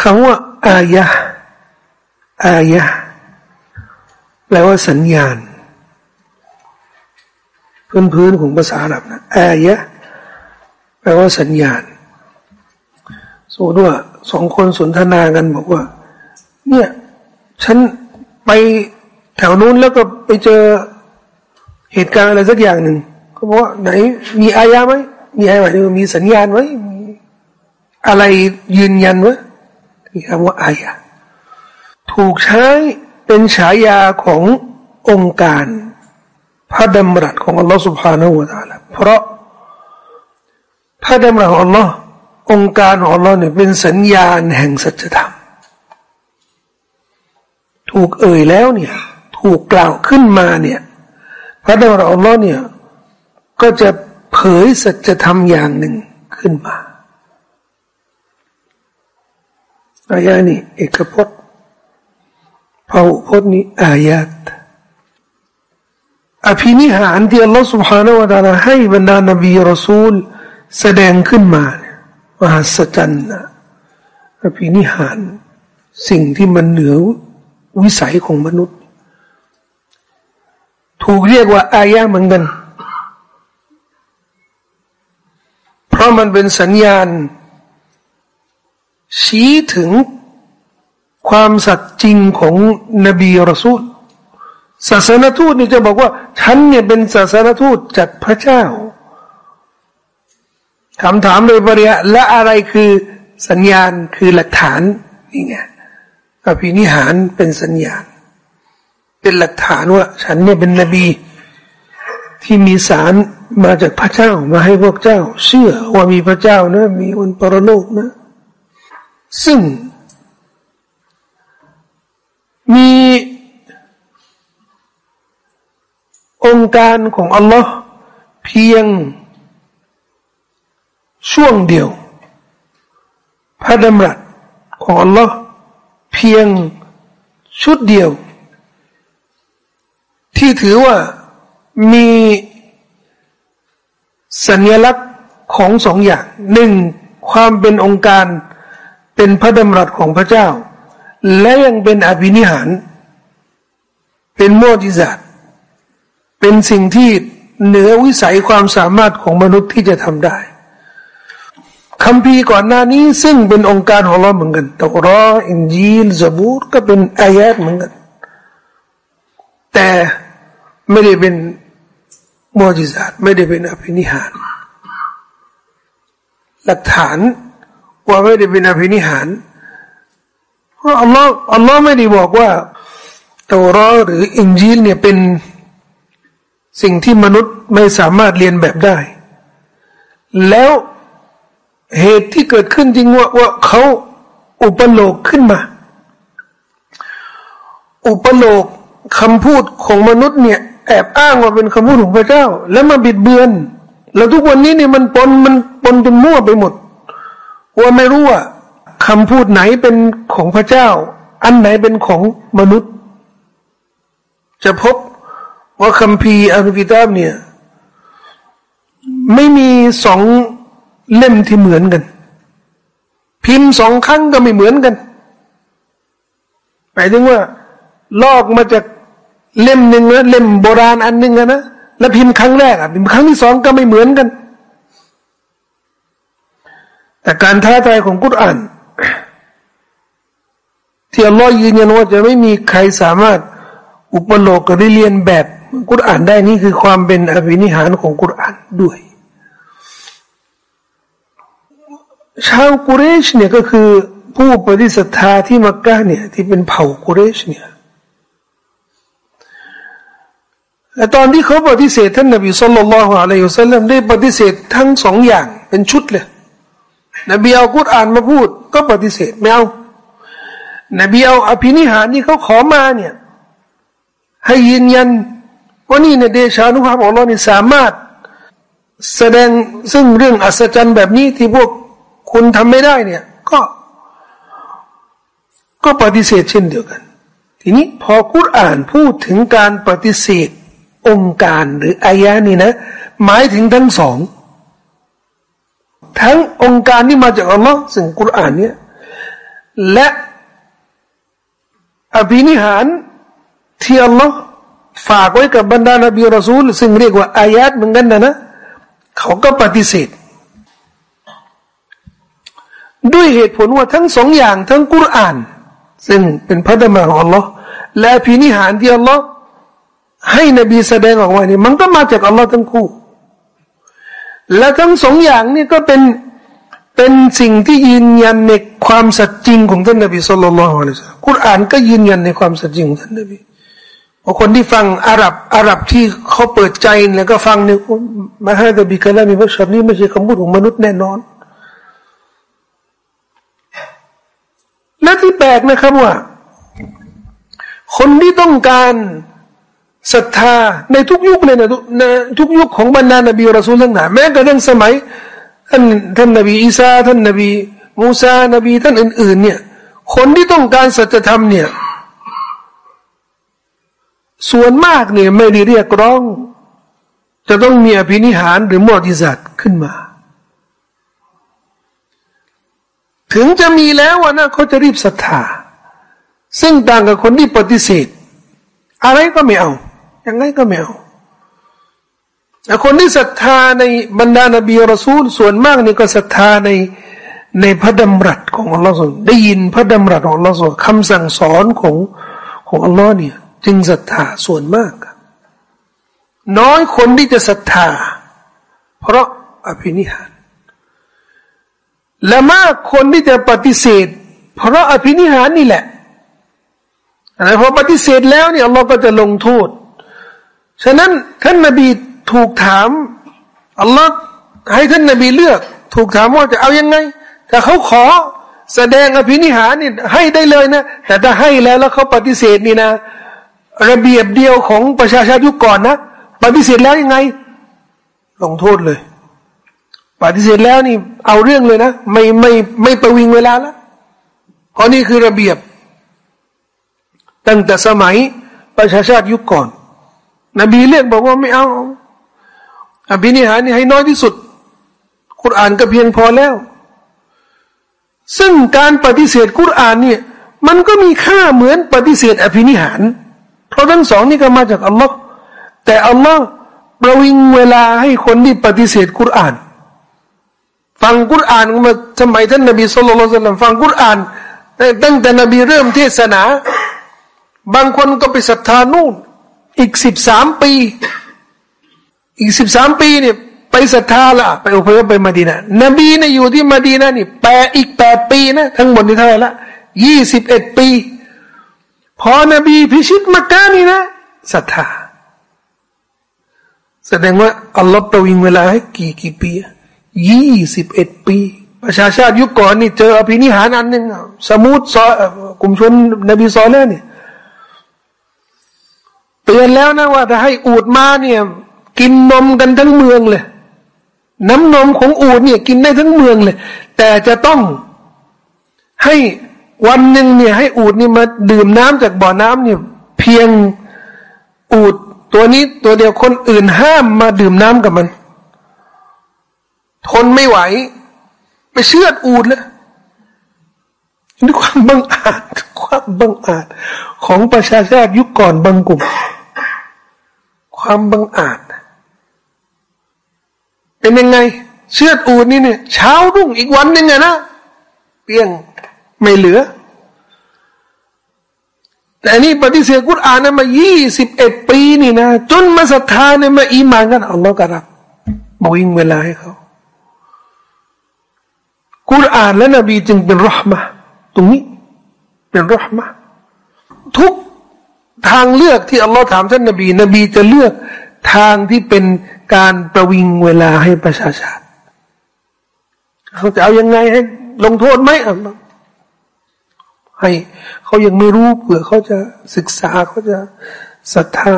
คำว่า อายะอายะแปลว่าสัญญาณ พื้นพื้นของภาษาอาหรับนะอายะแปลว่าสัญญาณสมมติว่าสองคนสนทนากันบอกว่า เนี่ย ฉันไปแถวนู้นแล้วก็ไปเจอเหตุการณ์อะไรสักอย่างหนึ่งเขาบอกว่าไหน มีอายะไหมมีอะไรไหมมีสัญญาณไหมมีอะไรยืนยันไห มนี่คำว่าอายะถูกใช้เป็นฉายาขององค์การ พระดำรัสของอัลลอฮฺ سبحانه และ تعالى เพราะพระดำรัสของอัลลอฮ์องค์การของอัลลอฮ์เนี่ยเป็นสัญญาณแห่งสัจธรรม ถูกเอ่ยแล้วเนี่ย ถูกกล่าวขึ้นมาเนี่ย พระดำรัสของอัลลอฮ์เนี่ย ก็จะเผยสัจธรรมอย่างหนึ่งขึ้นมา อายานี่เอกพจน์พหุพจน์นี้อายาตอภินิหารที่อัลลอฮฺ سبحانه และ تعالى ให้บรรดานบีรอซูล แสดงขึ้นมาเนี่ยมหัศจรรย์นะอภินิหาร สิ่งที่มันเหนือวิสัยของมนุษย์ ถูกเรียกว่าอายะเหมือนกัน เพราะมันเป็นสัญญาณ ชี้ถึงความสัตย์จริงของนบีรอซูลศาสนทูตนี่จะบอกว่า ฉันเนี่ยเป็นศาสนทูตจากพระเจ้าคำถามโดยปริยะและอะไรคือสัญญาณคือหลักฐานนี่ไงอภินิหารเป็นสัญญาณ เป็นหลักฐานว่า ฉันเนี่ยเป็นนบี ที่มีสารมาจากพระเจ้ามาให้พวกเจ้า เชื่อว่ามีพระเจ้านะ มีวันปรโลกนะ ซึ่ง มีองค์การของอัลลอฮ์เพียงช่วงเดียว พระดำรัสของอัลลอฮ์เพียงชุดเดียว ที่ถือว่ามีสัญลักษณ์ของสองอย่างหนึ่งความเป็นองค์การ เป็นพระดำรัสของพระเจ้า และยังเป็นอภินิหาร เป็นโมจิซาตเป็นสิ่งที่เหนือวิสัยความสามารถของมนุษย์ที่จะทำได้คำพีก่อนหน้านี้ซึ่งเป็นองค์การของเราเหมือนกันตกรออินจีลซาบูรก็เป็นอายะเหมือนกัน แต่ไม่ได้เป็นโมจิซาตไม่ได้เป็นอภินิหาร หลักฐาน ว่าไม่ได้เป็นอภินิหาร เพราะอัลลอฮ์อัลลอฮ์ไม่ได้บอกว่าตวรอหรืออินจีลเนี่ยเป็นสิ่งที่มนุษย์ไม่สามารถเรียนแบบได้ แล้วเหตุที่เกิดขึ้นจริงว่าว่าเขาอุปโลกขึ้นมา อุปโลกคำพูดของมนุษย์เนี่ย แอบอ้างว่าเป็นคำพูดของพระเจ้า แล้วมาบิดเบือน แล้วทุกวันนี้เนี่ยมันปนมันปนจนมั่วไปหมด ว่าไม่รู้ว่าคำพูดไหนเป็นของพระเจ้า อันไหนเป็นของมนุษย์ จะพบว่าคำพีอัลกิตาบเนี่ย ไม่มีสองเล่มที่เหมือนกัน พิมพ์สองครั้งก็ไม่เหมือนกันหมายถึงว่า ลอกมาจากเล่มหนึ่งนะเล่มโบราณอันหนึ่งนะแล้วพิมพ์ครั้งแรกอะพิมพ์ครั้งที่สองก็ไม่เหมือนกัน แต่การท้าทายของกุรอานที่อัลลอฮ์ยืนยันว่าจะไม่มีใครสามารถอุปโลกหรือเรียนแบบกุรอานได้นี่คือความเป็นอภินิหารของกุรอานด้วย ชาวกุเรชเนี่ยก็คือผู้ปฏิสัทธาที่มักกะเนี่ยที่เป็นเผ่ากุเรชเนี่ยและตอนที่เขาปฏิเสธท่านนบีสุลต่านละฮ์อะลัยฮุสซาลัมได้ปฏิเสธทั้งสองอย่างเป็นชุดเลย นบีเอากุรอานมาพูด ก็ปฏิเสธไม่เอานบีเอาอภินิหารที่เขาขอมาเนี่ยให้ยืนยันว่านี่เนี่ยเดชานุภาพของเราเนี่ยสามารถ แสดงซึ่งเรื่องอัศจรรย์แบบนี้ที่พวกคุณทำไม่ได้เนี่ย ก็ ก็ปฏิเสธเช่นเดียวกัน ทีนี้พอคุรอ่านพูดถึงการปฏิเสธองค์การหรืออายะนี่นะ หมายถึงทั้งสอง ทั้งองค์การที่มาจากอัลลอฮ์ซึ่งกุรอานเนี่ยและอภินิหารที่อัลลอฮ์ฝากไว้กับบรรดานบีรอซูล ซึ่งเรียกว่าอายะเหมือนกันนะนะเขาก็ปฏิเสธ ด้วยเหตุผลว่าทั้งสองอย่างทั้งกุรอาน ซึ่งเป็นพระดำรัสของอัลลอฮ์และพินิหารที่อัลลอฮ์ให้นบีแสดงออกมานี่มันก็มาจากอัลลอฮ์ทั้งคู่ และทั้งสองอย่างนี่ก็เป็นเป็นสิ่งที่ยืนยันในความสัจจริงของท่านนบีสุลต่านละฮ์อัลลอฮ์กุรอานก็ยืนยันในความสัจจริงของท่านนบีพอคนที่ฟังอาหรับอาหรับที่เขาเปิดใจแล้วก็ฟังเนี่ยมาให้ดบิกะลามีว่าชับนี้ไม่ใช่คำพูดของมนุษย์แน่นอน และที่แปลกนะครับว่า คนที่ต้องการ ศรัทธาในทุกยุคเลยนะในทุกยุคของบรรดานบีรอซูลทั้งหลายแม้กระทั่งสมัยท่านท่านนบีอีสาท่านนบี มูซานบีท่านอื่น ๆ เนี่ย คนที่ต้องการสัจธรรมเนี่ย ส่วนมากเนี่ยไม่ได้เรียกร้อง จะต้องมีอภินิหารหรือมอดิสัตขึ้นมา ถึงจะมีแล้ววนะเขาจะรีบศรัทธา ซึ่งต่างกับคนที่ปฏิเสธ อะไรก็ไม่เอา ย่างไรก็ไม่เอาแต่คนที่ศรัทธาในบรรดานบีรอซูลส่วนมากนี่ก็ศรัทธาในในพระดำรัสของอัลลอฮ์ได้ยินพระดำรัสของอัลลอฮ์คำสั่งสอนของของอัลลอฮ์เนี่ยจึงศรัทธาส่วนมาก น้อยคนที่จะศรัทธา เพราะอภินิหาร และมากคนที่จะปฏิเสธ เพราะอภินิหารนี่แหละอะไรพอปฏิเสธแล้วเนี่ยอัลลอฮ์ก็จะลงโทษ ฉะนั้นท่านนบีถูกถามอัลลอฮ์ให้ท่านนบีเลือก ถูกถามว่าจะเอายังไงแต่เขาขอแสดงอภินิหารนี่ให้ได้เลยนะ แต่ถ้าให้แล้วแล้วเขาปฏิเสธนี่นะ ระเบียบเดียวของประชาชาติยุคก่อนนะ ปฏิเสธแล้วยังไง ลงโทษเลย ปฏิเสธแล้วนี่เอาเรื่องเลยนะ ไม่ไม่ไม่ประวิงเวลาแล้วเพราะนี่คือระเบียบ ตั้งแต่สมัยประชาชาติยุคก่อน นบีเรียกบอกว่าไม่เอาอภินิหารนี่ให้น้อยที่สุด คุรานก็เพียงพอแล้ว ซึ่งการปฏิเสธคุรานเนี่ยมันก็มีค่าเหมือนปฏิเสธอภินิหาร เพราะทั้งสองนี่ก็มาจากอัลลอฮ์แต่อัลลอฮ์ประวิงเวลาให้คนที่ปฏิเสธกุรอาน ฟังกุรอานมาสมัยท่านนบีสุลต่านฟังกุรอานตั้งแต่นบีเริ่มเทศนา บางคนก็ไปศรัทธานู่น อีกสิบสามปี อีกสิบสามปีเนี่ยไปศรัทธาละไปอพยพไปมาดีนะนบีเนี่ยอยู่ที่มาดีนะนี่แปดอีกแปดปีนะทั้งหมดนี่เท่าไหร่ละยี่สิบเอ็ดปี พอนบีพิชิตมักกะนี่นะศรัทธาแสดงว่าอัลลอฮ์ประวิงเวลาให้กี่กี่ปียี่สิบเอ็ดปี ประชาชาติยุคก่อนนี่เจออภินิหารอันหนึ่งสมุทรกลุ่มชนนบีซอแล้วเนี่ย ตือนแล้วนะว่าถ้าให้อูดมาเนี่ย กินนมกันทั้งเมืองเลย น้ำนมของอูดเนี่ย กินได้ทั้งเมืองเลย แต่จะต้องให้วันหนึ่งเนี่ย ให้อูดนี่มาดื่มน้ำจากบ่อน้ำเนี่ย เพียงอูดตัวนี้ตัวเดียวคนอื่นห้ามมาดื่มน้ำกับมัน ทนไม่ไหว ไปเชื่อดอูดเลยนี่ความบังอาจ ความบังอาจของประชาชาติยุคก่อนบางกลุ่ม ความบังอาจ เป็นยังไง เชื่อดอูดนี่เนี่ยเช้ารุ่งอีกวันนึงอะนะเปี้ยงไม่เหลือ แต่นี่ปฏิเสธกุรอานนมายี่สิบเอ็ดปีนี่นะจนมาศรัทธาเนี่ยมาอีมานกันอัลลอฮ์ก็รับบอกยิงเวลาให้เขากุรอานและนบีจึงเป็นรหมะตรงนี้ เป็นรหมะทุก ทางเลือกที่อัลลอฮ์ถามท่านนบี นบีจะเลือกทางที่เป็นการประวิงเวลาให้ประชาชาติเขาจะเอายังไงให้ลงโทษไหมอัลลอฮ์ให้เขายังไม่รู้เผื่อเขาจะศึกษาเขาจะศรัทธา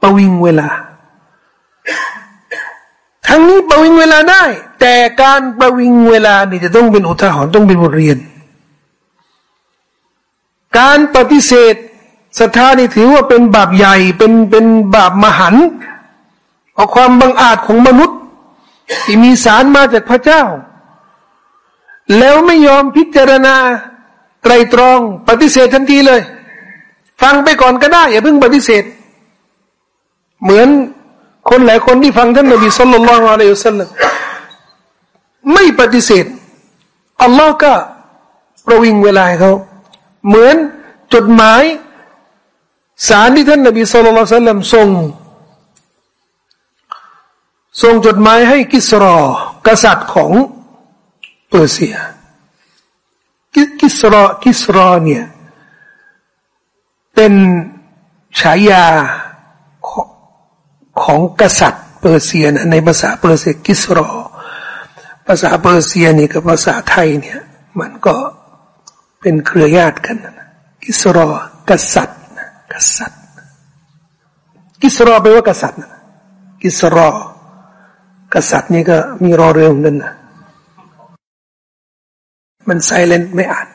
ประวิงเวลา ทั้งนี้ประวิงเวลาได้ แต่การประวิงเวลานี่จะต้องเป็นอุทาหรณ์ต้องเป็นบทเรียน การปฏิเสธศรัทธานี่ถือว่าเป็นบาปใหญ่เป็นเป็นบาปมหันเอาความบังอาจของมนุษย์ ที่มีสารมาจากพระเจ้า แล้วไม่ยอมพิจารณาไตรตรองปฏิเสธทันทีเลย ฟังไปก่อนก็ได้ อย่าเพิ่งปฏิเสธ เหมือนคนหลายคนที่ฟังท่านนบีสุลต่านละอะลัยฮุสซาลลัมไม่ปฏิเสธอัลลอฮ์ก็ประวิงเวลาเขา เหมือนจดหมาย สารที่ท่านนบีสุลต่านละส่งส่งจดหมายให้กิสรอกษัตริย์ของเปอร์เซีย กิสรอกิสรอเนี่ยเป็นฉายาของกษัตริย์เปอร์เซียนะในภาษาเปอร์เซียกิสรอ ภาษาเปอร์เซียนี่กับภาษาไทยเนี่ย มันก็ เป็นเครือญาติกันนะกิสรอกษัตริย์กษัตริย์ กิสรอแปลว่ากษัตริย์กิสรอกษัตริย์นี่ก็มีรอเรือเหมือนกันนะมันไซเลนไม่อ่าน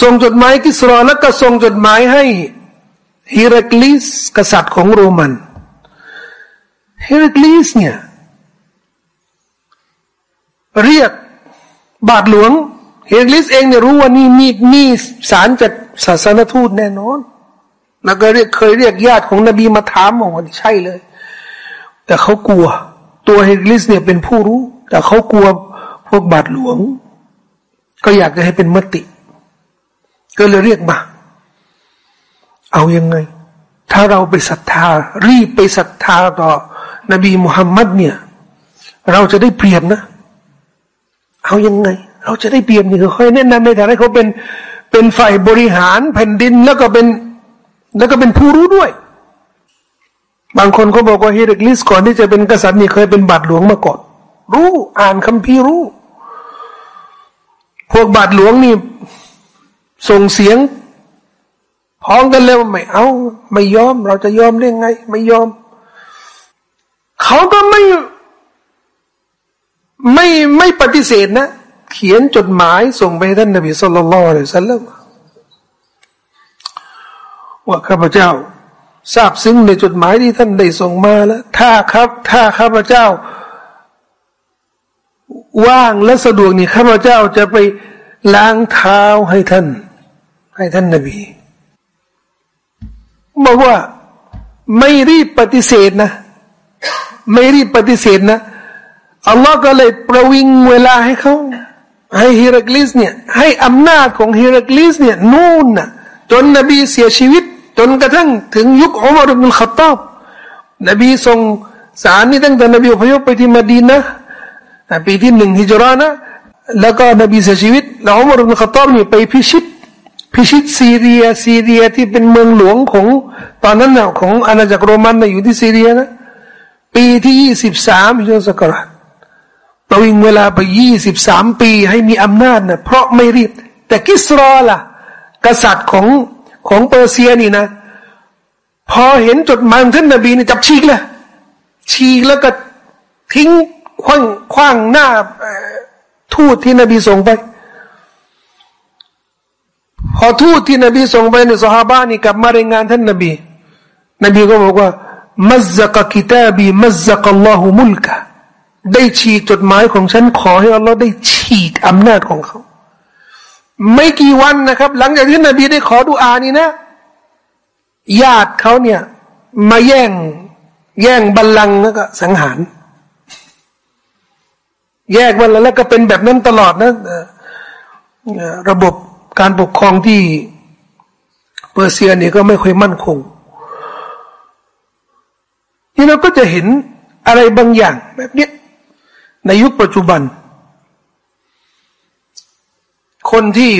ส่งจดหมายกิสรอแล้วก็ส่งจดหมายให้ฮิรักลิสกษัตริย์ของโรมันฮิรักลิสเนี่ยเรียก บาทหลวงเฮกลิสเองเนี่ยรู้ว่านี่นี่นี่สารจากศาสนทูตแน่นอน แล้วก็เรียกเคยเรียกญาติของนบีมาถามบอกว่าใช่เลย แต่เขากลัว ตัวเฮกลิสเนี่ยเป็นผู้รู้ แต่เขากลัวพวกบาทหลวง ก็อยากจะให้เป็นมติ ก็เลยเรียกมา เอายังไง ถ้าเราไปศรัทธา รีบไปศรัทธาต่อนบีมุฮัมมัดเนี่ย เราจะได้เปรียบนะ เอายังไง เราจะได้เปรียบนี่คือค่อยแนะนำในฐานะเขาเป็นเป็นฝ่ายบริหารแผ่นดินแล้วก็เป็นแล้วก็เป็นผู้รู้ด้วย บางคนเขาบอกว่าเฮเรกลิสก่อนที่จะเป็นกษัตริย์นี่เคยเป็นบาทหลวงมาก่อน รู้อ่านคัมภีร์รู้ พวกบาทหลวงนี่ส่งเสียงพ้องกันเลยว่าไม่เอา ไม่ยอม เราจะยอมได้ไง ไม่ยอม เขาก็ไม่ ไม่ไม่ปฏิเสธนะ เขียนจดหมายส่งไปท่านนบีสุลต่านละเลยสัลลัมว่าข้าพเจ้าทราบซึ้งในจดหมายที่ท่านได้ส่งมาแล้ว ถ้าครับ ถ้าข้าพเจ้า ว่างและสะดวกนี่ข้าพเจ้าจะไปล้างเท้าให้ท่าน ให้ท่านนบีบอกว่าไม่รีบปฏิเสธนะ ไม่รีบปฏิเสธนะ อัลลอฮ์ก็เลยประวิงเวลาให้เขาให้ฮิรักลิสเนี่ยให้อำนาจของฮิรักลิสเนี่ยนู่นนะจนนบีเสียชีวิต จนกระทั่งถึงยุคอุมารบินขัตตอบนบีทรงสารนี่ตั้งแต่นบีอพยพไปที่มดีนะปีที่หนึ่งฮิจรานะแล้วก็นบีเสียชีวิต แล้วอุมารบินขัตตอบนี่ไปพิชิต พิชิตซีเรียซีเรียที่เป็นเมืองหลวงของตอนนั้นน่ะของอาณาจักรโรมันน่ะอยู่ที่ซีเรียนะปีที่ยี่สิบสามฮิจรัสกราช เราวิงเวลาไปยี่สิบสามปีให้มีอำนาจนะเพราะไม่รีบ แต่กิสรอล่ะ กษัตริย์ของของเปอร์เซียนี่นะ พอเห็นจดหมายท่านนบีนี่จับฉีกเลยฉีกแล้วก็ทิ้งคว้างคว้างหน้าทูตที่นบีส่งไป พอทูตที่นบีส่งไปในสหาบ้านี่กลับมารายงานท่านนบี นบีก็บอกว่ามัซกกิตาบีมัซกอัลลอฮุมุลกะ ได้ฉีกจดหมายของฉันขอให้อัลลอฮ์ได้ฉีกอำนาจของเขา ไม่กี่วันนะครับ หลังจากที่นบีได้ขอดุอานี่นะ ญาติเขาเนี่ย มาแย่ง แย่งบัลลังก์แล้วก็สังหาร แยกวันแล้วก็เป็นแบบนั้นตลอดนะระบบการปกครองที่เปอร์เซียเนี่ยก็ไม่ค่อยมั่นคงนี่เราก็จะเห็นอะไรบางอย่างแบบนี้ ในยุคปัจจุบัน คนที่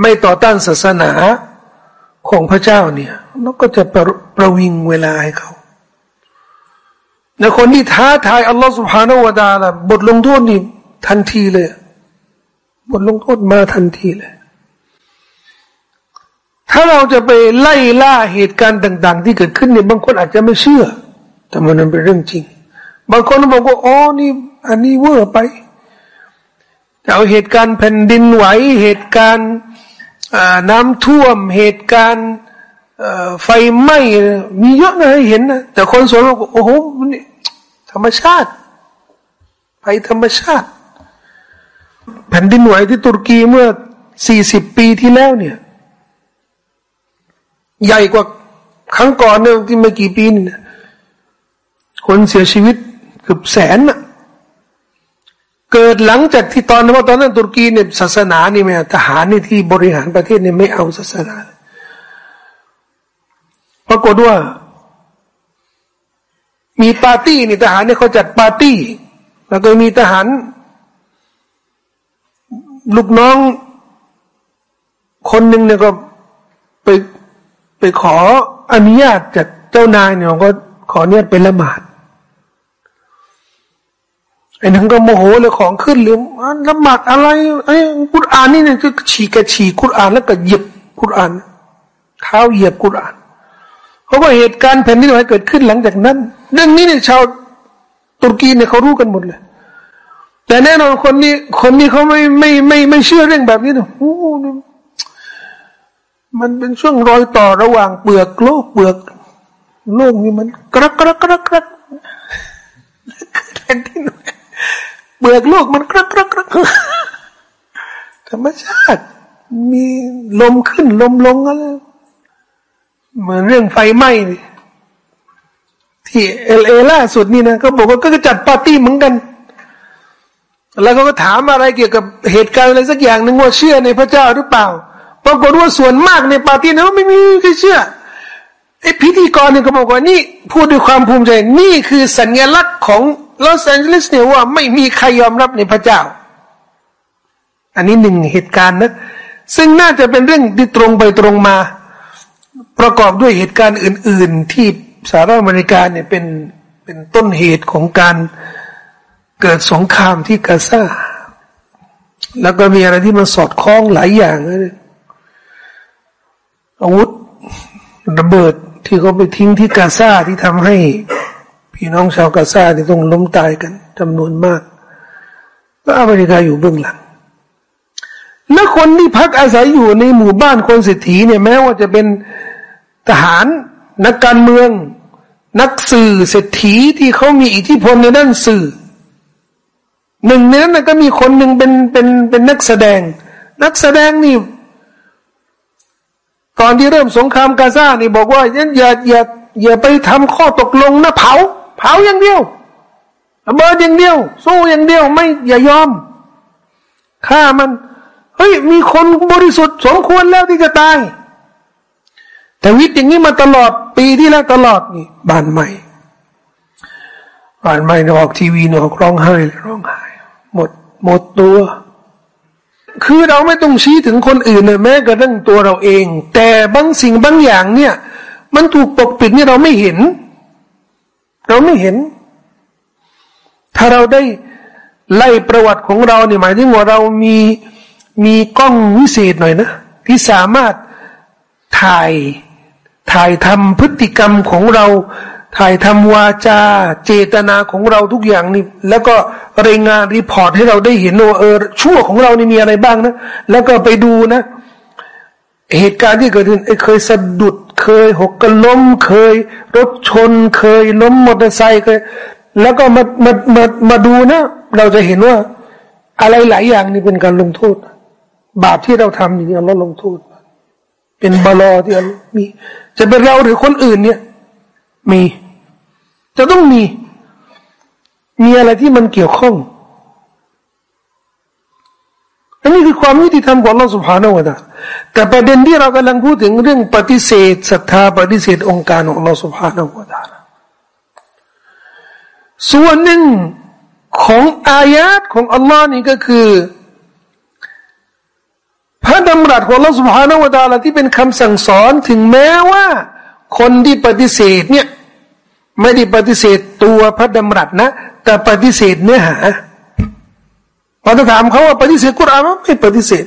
ไม่ต่อต้านศาสนาของพระเจ้าเนี่ยเราก็จะประประวิงเวลาให้เขาในคนที่ท้าทายอัลลอฮฺสุบฮานาวะดาละบทลงโทษนี่ทันทีเลย บทลงโทษมาทันทีเลย ถ้าเราจะไปไล่ล่าเหตุการณ์ต่าง ๆ ที่เกิดขึ้นเนี่ยบางคนอาจจะไม่เชื่อ แต่มันเป็นเรื่องจริง บางคนบอกว่าอ๋อนี่ อันนี้เวอร์ไปแต่เอาเหตุการณ์แผ่นดินไหวเหตุการณ์น้ำท่วมเหตุการณ์ไฟไหม้มีเยอะนะให้เห็นนะแต่คนส่วนมากโอ้โหนี่ธรรมชาติภัยธรรมชาติ แผ่นดินไหวที่ตุรกีเมื่อสี่สิบปีที่แล้วเนี่ย ใหญ่กว่าครั้งก่อนเนี่ยที่ไม่กี่ปีนี่ะคนเสียชีวิต เกือบแสนนะเกิดหลังจากที่ตอนนั้นว่าตอนนั้นตุรกีเนี่ยศาสนานี่ไม่ทหารนี่ที่บริหารประเทศเนี่ยไม่เอาศาสนาปรากฏว่า มีปาร์ตี้นี่ทหารเนี่ยเขาจัดปาร์ตี้ แล้วก็มีทหาร ลูกน้อง คนหนึ่งเนี่ยก็ไปไปขออนุญาตจากเจ้านายเนี่ยก็ขอเนี่ยไปละหมาด ไอ้นั่นก็โมโหเลยของขึ้นเลยละหมาดอะไรไอ้กุรอานนี่เนี่ยก็ฉีกกระฉีกกุรอานแล้วก็เหยียบกุรอานเท้าเหยียบกุรอาน เพราะว่าเหตุการณ์แผ่นดินไหวเกิดขึ้นหลังจากนั้น เรื่องนี้เนี่ยชาวตุรกีเนี่ยเขารู้กันหมดเลย แต่แน่นอนคนนี้คนนี้เขาไม่ไม่ไม่ไม่เชื่อเรื่องแบบนี้นะโอ้มันเป็นช่วงรอยต่อระหว่างเปลือกโลกเปลือกโลกนี่มันกระกระกระกระแผ่นดิน เปลือกโลกมันกระกระกระธรรมชาติ มีลมขึ้นลมลงอะไรเหมือนเรื่องไฟไหม้ที่ LA ล่าสุดนี่นะเขาบอกว่าก็จะจัดปาร์ตี้เหมือนกัน แล้วเขาก็ถามอะไรเกี่ยวกับเหตุการณ์อะไรสักอย่างหนึ่งว่าเชื่อในพระเจ้าหรือเปล่าปรากฏว่าส่วนมากในปาร์ตี้นั้นไม่มีใครเชื่อไอพิธีกรเนี่ยเขาบอกว่านี่พูดด้วยความภูมิใจนี่คือสัญลักษณ์ของ ลอสแอนเจลิสเนี่ยว่าไม่มีใครยอมรับในพระเจ้า อันนี้หนึ่งเหตุการณ์นะซึ่งน่าจะเป็นเรื่องที่ตรงไปตรงมา ประกอบด้วยเหตุการณ์อื่น ๆ ที่สหรัฐอเมริกาเนี่ยเป็นเป็นต้นเหตุของการเกิดสงครามที่กาซาแล้วก็มีอะไรที่มันสอดคล้องหลายอย่างเลยอาวุธระเบิดที่เขาไปทิ้งที่กาซาที่ทำให้ พี่น้องชาวกาซาที่ต้องล้มตายกันจำนวนมากก็อเมริกาอยู่เบื้องหลัง และคนที่พักอาศัยอยู่ในหมู่บ้านคนเศรษฐีเนี่ยแม้ว่าจะเป็นทหารนักการเมือง นักสื่อเศรษฐีที่เขามีอิทธิพลในด้านสื่อ หนึ่งในนั้นก็มีคนหนึ่งเป็นเป็นเป็นนักแสดง นักแสดงนี่ตอนที่เริ่มสงครามกาซานี่บอกว่าอย่าอย่าอย่าอย่าไปทำข้อตกลงนะเผา เผาอย่างเดียวระเบิดอย่างเดียว สู้อย่างเดียว ไม่อย่ายอมฆ่ามันเฮ้ยมีคนบริสุทธิ์สมควรแล้วที่จะตาย แต่วิตอย่างนี้มาตลอดปีที่แล้วตลอดนี่บ้านใหม่บ้านใหม่นออกทีวีนออกร้องไห้ร้องไห้หมดหมดตัว คือเราไม่ต้องชี้ถึงคนอื่นเลยแม้กระทั่งตัวเราเอง แต่บางสิ่งบางอย่างเนี่ย มันถูกปกปิดนี่เราไม่เห็น เราไม่เห็น ถ้าเราได้ไล่ประวัติของเราเนี่ยหมายถึงว่าเรามีมีกล้องวิเศษหน่อยนะ ที่สามารถถ่ายถ่ายทำพฤติกรรมของเรา ถ่ายทำวาจา เจตนาของเราทุกอย่างนี่ แล้วก็รายงานรีพอร์ตให้เราได้เห็นว่าเออชั่วของเรานี่มีอะไรบ้างนะ แล้วก็ไปดูนะ เหตุการณ์ที่เกิดขึ้นเคยสะดุด เคยหกกระล้มเคย รถชนเคยล้มมอเตอร์ไซค์เคย แล้วก็มามามามาดูนะ เราจะเห็นว่า อะไรหลายอย่างนี่เป็นการลงโทษ บาปที่เราทำนี่เราลงโทษ เป็นบลอที่เรามี จะเป็นเราหรือคนอื่นเนี่ย มี จะต้องมี มีอะไรที่มันเกี่ยวข้อง อันนี้ คือความยุติธรรมของเราสุภาโนวดาแต่ประเด็นที่เรากำลังพูดถึงเรื่องปฏิเสธศรัทธาปฏิเสธองค์การของเราสุภาโนวดาส่วนหนึ่งของอายาตของอัลลอฮ์นี่ก็คือ พระดำรัสของเราสุภาณวตาละที่เป็นคำสั่งสอนถึงแม้ว่า คนที่ปฏิเสธเนี่ยไม่ได้ปฏิเสธตัวพระดำรัสนะ แต่ปฏิเสธเนื้อหา พอจะถามเขาว่าปฏิเสธกุรอานไม่ปฏิเสธ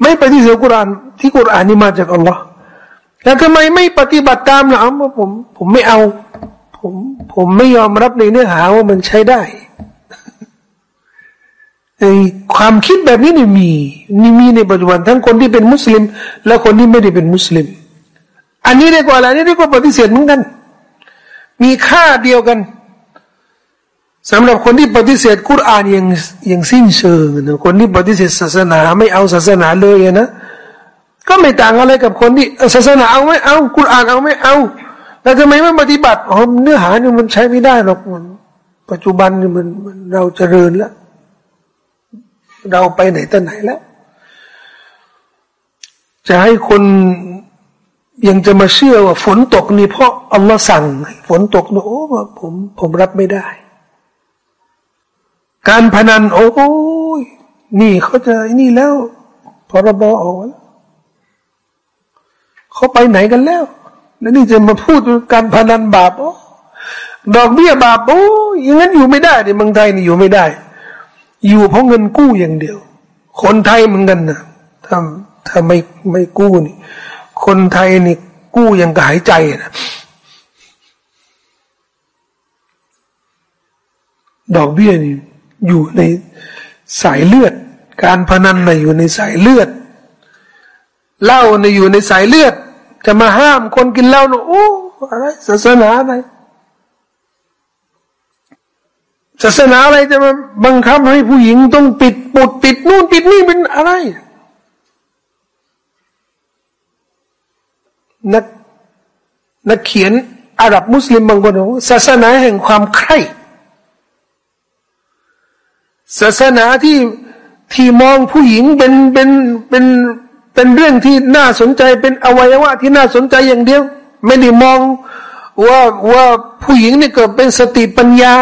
ไม่ปฏิเสธกุรอานที่กุรอานนี่มาจากอัลลอฮ์แล้วทำไมไม่ปฏิบัติตามล่ะผม ผมไม่เอา ผมผมไม่ยอมรับในเนื้อหาว่ามันใช้ได้ไอความคิดแบบนี้นี่มีนี่มีในปัจจุบันทั้งคนที่เป็นมุสลิม และคนที่ไม่ได้เป็นมุสลิม อันนี้เรียกว่าอะไรนี่เรียกว่าปฏิเสธเหมือนกัน มีค่าเดียวกัน สำหรับคนที่ปฏิเสธกุรอานอย่างอย่างสิ้นเชิงนะคนที่ปฏิเสธศาสนาไม่เอาศาสนาเลยนะก็ไม่ต่างอะไรกับคนที่ศาสนาเอาไม่เอากุรอานเอาไม่เอาแล้วทำไมไม่ปฏิบัติเนื้อหาเนี่ยมันใช้ไม่ได้หรอกมันปัจจุบันเนี่ยมันเราเจริญแล้ว เราไปไหนแต่ไหนแล้ว จะให้คนยังจะมาเชื่อว่าฝนตกนี่เพราะอัลลอฮ์สั่ง ฝนตกนะโอ้ผมผมรับไม่ได้ การพนันโอ้ยนี่เขาจะนี่แล้วพรบออกแล้วเขาไปไหนกันแล้ว แล้วนี่จะมาพูดการพนันบาปโอ้ดอกเบี้ยบาปโอ้ยอย่างนั้นอยู่ไม่ได้ในเมืองไทยนี่อยู่ไม่ได้ อยู่เพราะเงินกู้อย่างเดียว คนไทยเหมือนกันนะถ้าถ้าไม่ไม่กู้นี่ คนไทยนี่กู้ยังกระหายใจนะดอกเบี้ยนี่ อยู่ในสายเลือด การพนันในอยู่ในสายเลือดเหล้าในอยู่ในสายเลือด จะมาห้ามคนกินเหล้าเนะโอ้อะไรศาสนาอะไรศาสนาอะไรจะมาบังคับให้ผู้หญิงต้องปิดปุดปิดนู่นปิดนี่เป็นอะไร นักนักเขียนอาหรับมุสลิมบางคนบอกศาสนาแห่งความใคร่ ศาสนาที่ที่มองผู้หญิงเป็นเป็นเป็นเป็นเรื่องที่น่าสนใจเป็นอวัยวะที่น่าสนใจอย่างเดียว ไม่ได้มองว่าว่าผู้หญิงนี่เกิดเป็นสติปัญญา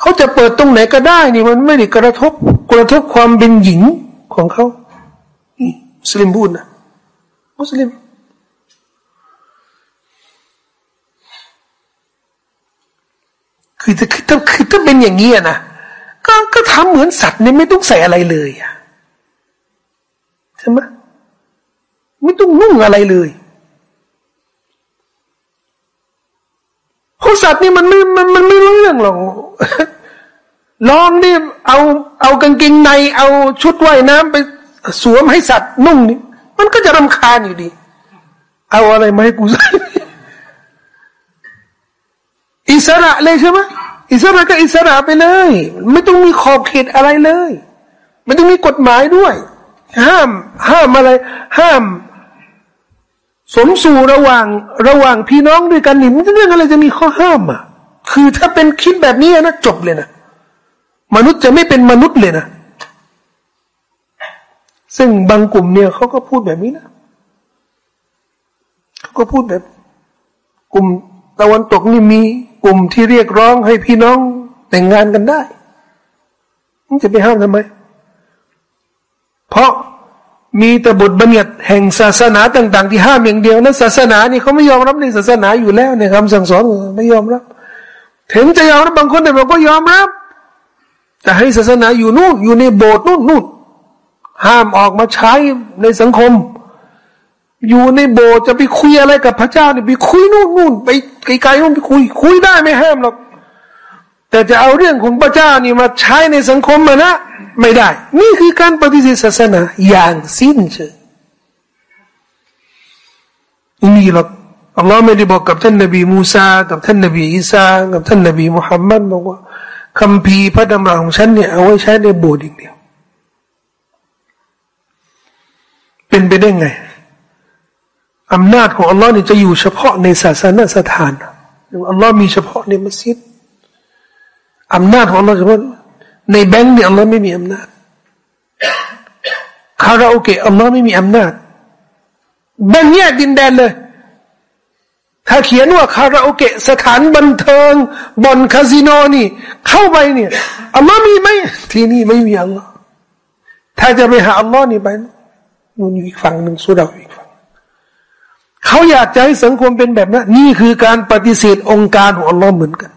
เขาจะเปิดตรงไหนก็ได้นี่มันไม่ได้กระทบกระทบความเป็นหญิงของเขามุสลิมพูดนะมุสลิมคือถ้าคือถ้าคือถ้าเป็นอย่างนี้นะ ก็ก็ทำเหมือนสัตว์เนี่ยไม่ต้องใส่อะไรเลยอะใช่ไหมไม่ต้องนุ่งอะไรเลยเพราะสัตว์นี่มันไม่มันมันไม่รู้เรื่องหรอกลองนี่เอาเอากางเกงใน เอาชุดว่ายน้ำไปสวมให้สัตว์นุ่งนี่มันก็จะรำคาญอยู่ดี เอาอะไรมาให้กูใส่อิสระเลยใช่ไหม อิสระก็อิสระไปเลย ไม่ต้องมีขอบเขตอะไรเลย ไม่ต้องมีกฎหมายด้วย ห้าม ห้ามอะไร ห้าม สมสู่ระหว่างระหว่างพี่น้องด้วยกันนี่มันเรื่องอะไรจะมีข้อห้ามอะ คือถ้าเป็นคิดแบบนี้นะจบเลยนะมนุษย์จะไม่เป็นมนุษย์เลยนะซึ่งบางกลุ่มเนี่ยเขาก็พูดแบบนี้นะเขาก็พูดแบบ กลุ่มตะวันตกนี่มี กลุ่มที่เรียกร้องให้พี่น้องแต่งงานกันได้มันจะไปห้ามทำไม เพราะมีแต่บทบัญญัติแห่งศาสนาต่าง ๆ ที่ห้ามอย่างเดียวนะศาสนานี่เขาไม่ยอมรับในศาสนาอยู่แล้วในคำสั่งสอนไม่ยอมรับ ถึงจะยอมรับบางคนแต่บอกก็ยอมรับ แต่ให้ศาสนาอยู่นู่นอยู่ในโบสถ์นู่นนู่นห้ามออกมาใช้ในสังคม อยู่ในโบสถ์จะไปคุยอะไรกับพระเจ้าเนี่ยไปคุยนู่นนู่นไปไกลๆนู่นไปคุย คุยได้ไม่ห้ามหรอกแต่จะเอาเรื่องของพระเจ้านี่มาใช้ในสังคมมานะไม่ได้ นี่คือการปฏิเสธศาสนาอย่างสิ้นเชิงนี่หรอกอัลลอฮ์ไม่ได้บอกกับท่านนบีมูซากับท่านนบีอีสากับท่านนบีมุฮัมมัดบอกว่าคำพีพระดำรัสของฉันเนี่ยเอาไว้ใช้ในโบสถ์อย่างเดียว เป็นไปได้ไง อำนาจของอัลลอฮ์นี่ยจะอยู่เฉพาะในศาสนสถานอัลลอฮ์มีเฉพาะในมัสยิดอำนาจของอัลลอฮ์เฉพาะในแบงก์เนี่ยอัลลอฮ์ไม่มีอำนาจคาราโอเกะอัลลอฮ์ไม่มีอำนาจแบ่งแยกดินแดนเลย ถ้าเขียนว่าคาราโอเกะสถานบันเทิงบ่อนคาสิโนนี่ เข้าไปเนี่ยอัลลอฮ์มีไหมที่นี่ไม่มีอัลลอฮ์ถ้าจะไปหาอัลลอฮ์นี่ไปนู่นอยู่อีกฝั่งหนึ่งสุดาอีก เขาอยากจะให้สังคมเป็นแบบนั้นนี่คือการปฏิเสธองค์การของอัลลอฮ์เหมือนกัน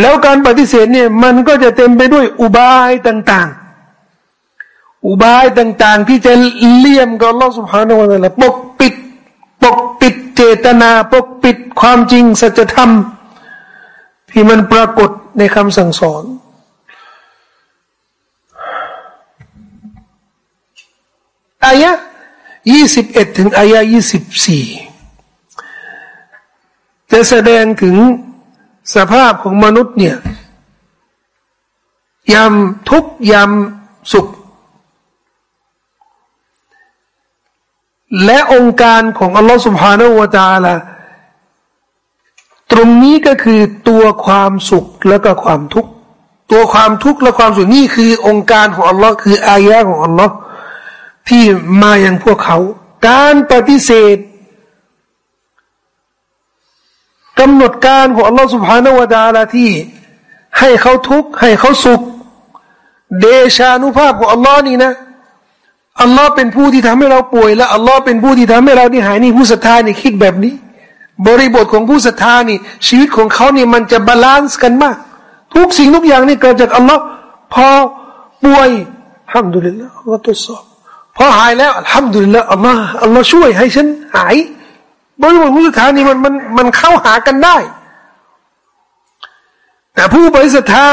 แล้วการปฏิเสธเนี่ยมันก็จะเต็มไปด้วยอุบายต่างๆ อุบายต่างๆ ที่จะเลี่ยมกับอัลลอฮฺสุบฮานาอัลลอฮฺปกปิด ปกปิดเจตนา ปกปิดความจริงสัจธรรม ที่มันปรากฏในคำสั่งสอน อายะยี่สิบเอ็ดถึงอายะยี่สิบสี่จะแสดงถึงสภาพของมนุษย์เนี่ยยามทุกยามสุข และองค์การของอัลลอฮฺสุบฮานาวะตาละตรงนี้ก็คือตัวความสุขแล้วก็ความทุกข์ตัวความทุกข์และความสุขนี่คือองค์การของอัลลอฮ์คืออายะของอัลลอฮ์ ที่มาอย่างพวกเขา การปฏิเสธกำหนดการของอัลลอฮฺสุบฮานาวะดาลาที่ ให้เขาทุกข์ให้เขาสุข เดชานุภาพของอัลลอฮ์นี่นะอัลลอฮ์เป็นผู้ที่ทำให้เราป่วย และอัลลอฮ์เป็นผู้ที่ทำให้เราที่หายนี่ผู้ศรัทธานี่คิดแบบนี้ บริบทของผู้ศรัทธานี่ ชีวิตของเขานี่มันจะ balance กันมาก ทุกสิ่งทุกอย่างนี่เกิดจากอัลลอฮ์พอป่วยالحمد للهอัลลอฮ์ตรวจสอบ พอหายแล้วالحمد للهอัลลอฮ์อัลลอฮ์ช่วยให้ฉันหายบริบทผู้ศรัทธานี่มันมันมันเข้าหากันได้ แต่ผู้ปฏิเสธศรัทธา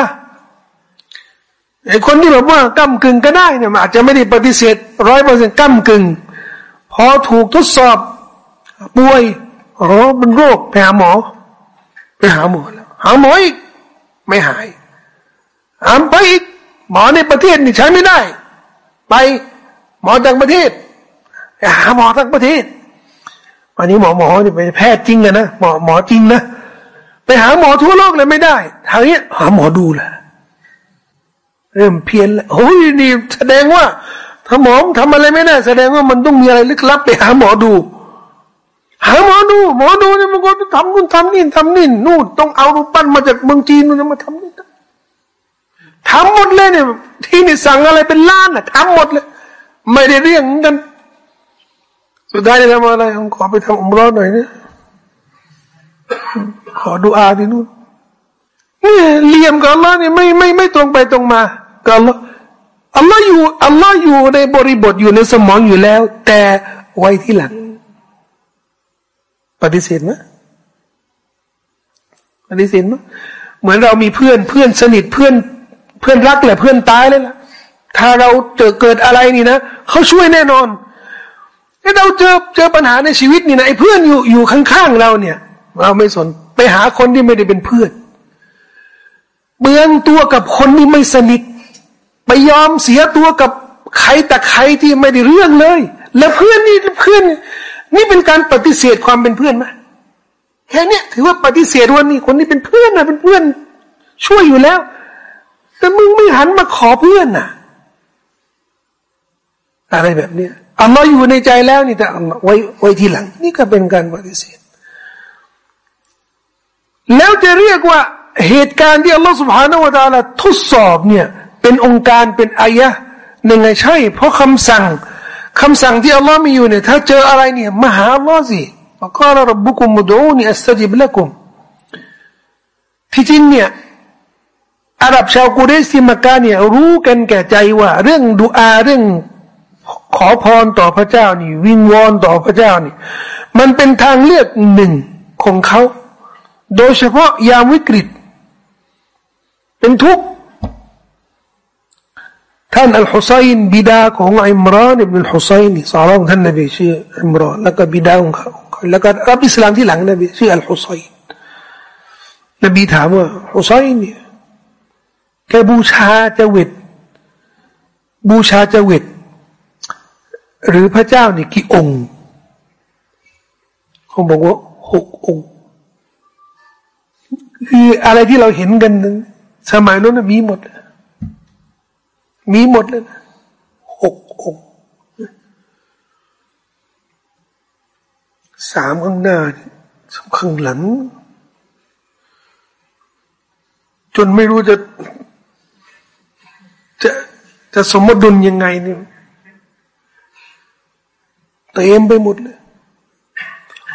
ไอ้คนที่แบบว่าก้ากึ่งก็ได้เนี่ยอาจจะไม่ได้ปฏิเสธร้อยเปอร์เซ็นต์ก้ากึ่งพอถูกทดสอบป่วยอ๋อมันโรคไปหาหมอ ไปหาหมอแล้วหาหมออีกไม่หายหามไปอีกหมอในประเทศนี่ใช้ไม่ได้ ไป หมอต่างประเทศหาหมอต่างประเทศอันนี้หมอหมอนี่เป็นแพทย์จริงเลยนะหมอหมอจริงนะไปหาหมอทั่วโลกเลยไม่ได้ทางนี้หาหมอดูแหละเริ่มเพี้ยนแล้วโอ้ยนี่แสดงว่าถ้าหมอทำอะไรไม่ได้ แสดงว่ามันต้องมีอะไรลึกลับไปหาหมอดู หาหมอดู หมอดูเนี่ยมันก็ทำนู่นทำนี่ทำนี่นู่นต้องเอารูปปั้นมาจากเมืองจีนนู่นมาทำนี่ทำหมดเลยเนี่ยที่นี่สั่งอะไรเป็นล้านอะทำหมดเลย ไม่ได้เรื่องกัน สุดท้ายจะทำอะไรผมขอไปทำอุมรอดหน่อยนะขอดูอาดินู่นเนี่ยเลี่ยมกับอัลลอฮ์เนี่ยไม่ไม่ไม่ตรงไปตรงมากับอัลลอฮ์อัลลอฮ์อยู่อัลลอฮ์อยู่ในบริบทอยู่ในสมองอยู่แล้ว แต่ไว้ที่หลัง ปฏิเสธไหมปฏิเสธไหมเหมือนเรามีเพื่อนเพื่อนสนิทเพื่อน เพื่อนรักแหละเพื่อนตายเลยล่ะ ถ้าเราเจอเกิดอะไรนี่นะเขาช่วยแน่นอนไอ้เราเจอเจอปัญหาในชีวิตนี่นะไอ้เพื่อนอยู่อยู่ข้างๆเราเนี่ย เราไม่สนไปหาคนที่ไม่ได้เป็นเพื่อนเบืองตัวกับคนที่ไม่สนิทไปยอมเสียตัวกับใครแต่ใครที่ไม่ได้เรื่องเลย แล้วเพื่อนนี่เพื่อน นี่เป็นการปฏิเสธความเป็นเพื่อนไหมแค่นี้ถือว่าปฏิเสธว่านี่คนนี้เป็นเพื่อนนะเป็นเพื่อน ช่วยอยู่แล้ว แต่มึงไม่หันมาขอเพื่อนน่ะ อะไรแบบนี้อัลลอฮ์อยู่ในใจแล้วนี่แต่อัลลอฮ์ไว้ไว้ทีหลัง นี่ก็เป็นการปฏิเสธแล้วจะเรียกว่าเหตุการณ์ที่อัลลอฮ์สุบฮานาวะตาละทดสอบเนี่ย เป็นองค์การเป็นอายะหนึ่งไงใช่ เพราะคำสั่ง คำสั่งที่อัลลอฮ์มีอยู่เนี่ยถ้าเจออะไรเนี่ยมาหาอัลลอฮ์สิบอกว่าเราบุคุมมุดูนี่อัสติบละกุมที่จริงเนี่ยอาหรับชาวกุเรซีมาการเนี่ยรู้กันแก่ใจว่า เรื่องดูอาเรื่อง ขอพรต่อพระเจ้านี่ วิงวอนต่อพระเจ้านี่ มันเป็นทางเลือกหนึ่งของเขา โดยเฉพาะยามวิกฤต เป็นทุกข์ท่านอัลฮุซัยน์บิดาของอิมรานอิบนุลฮุซัยน์สารงท่านนบีชื่ออิมรานแล้วก็บิดาของเขาแล้วก็รับอิสลามที่หลังนบีชื่ออัลฮุซัยน์นบีถามว่าฮุซัยนเนี่ยแกบูชาจะเวทบูชาจะเวท หรือพระเจ้านี่กี่องค์เขาบอกว่าหกองค์ คืออะไรที่เราเห็นกันสมัยนั้นมีหมด มีหมดเลยหกองค์สามข้างหน้าสองข้างหลัง จนไม่รู้จะ จะจะสมดุลยังไงเนี่ย เต็มไปหมดเลย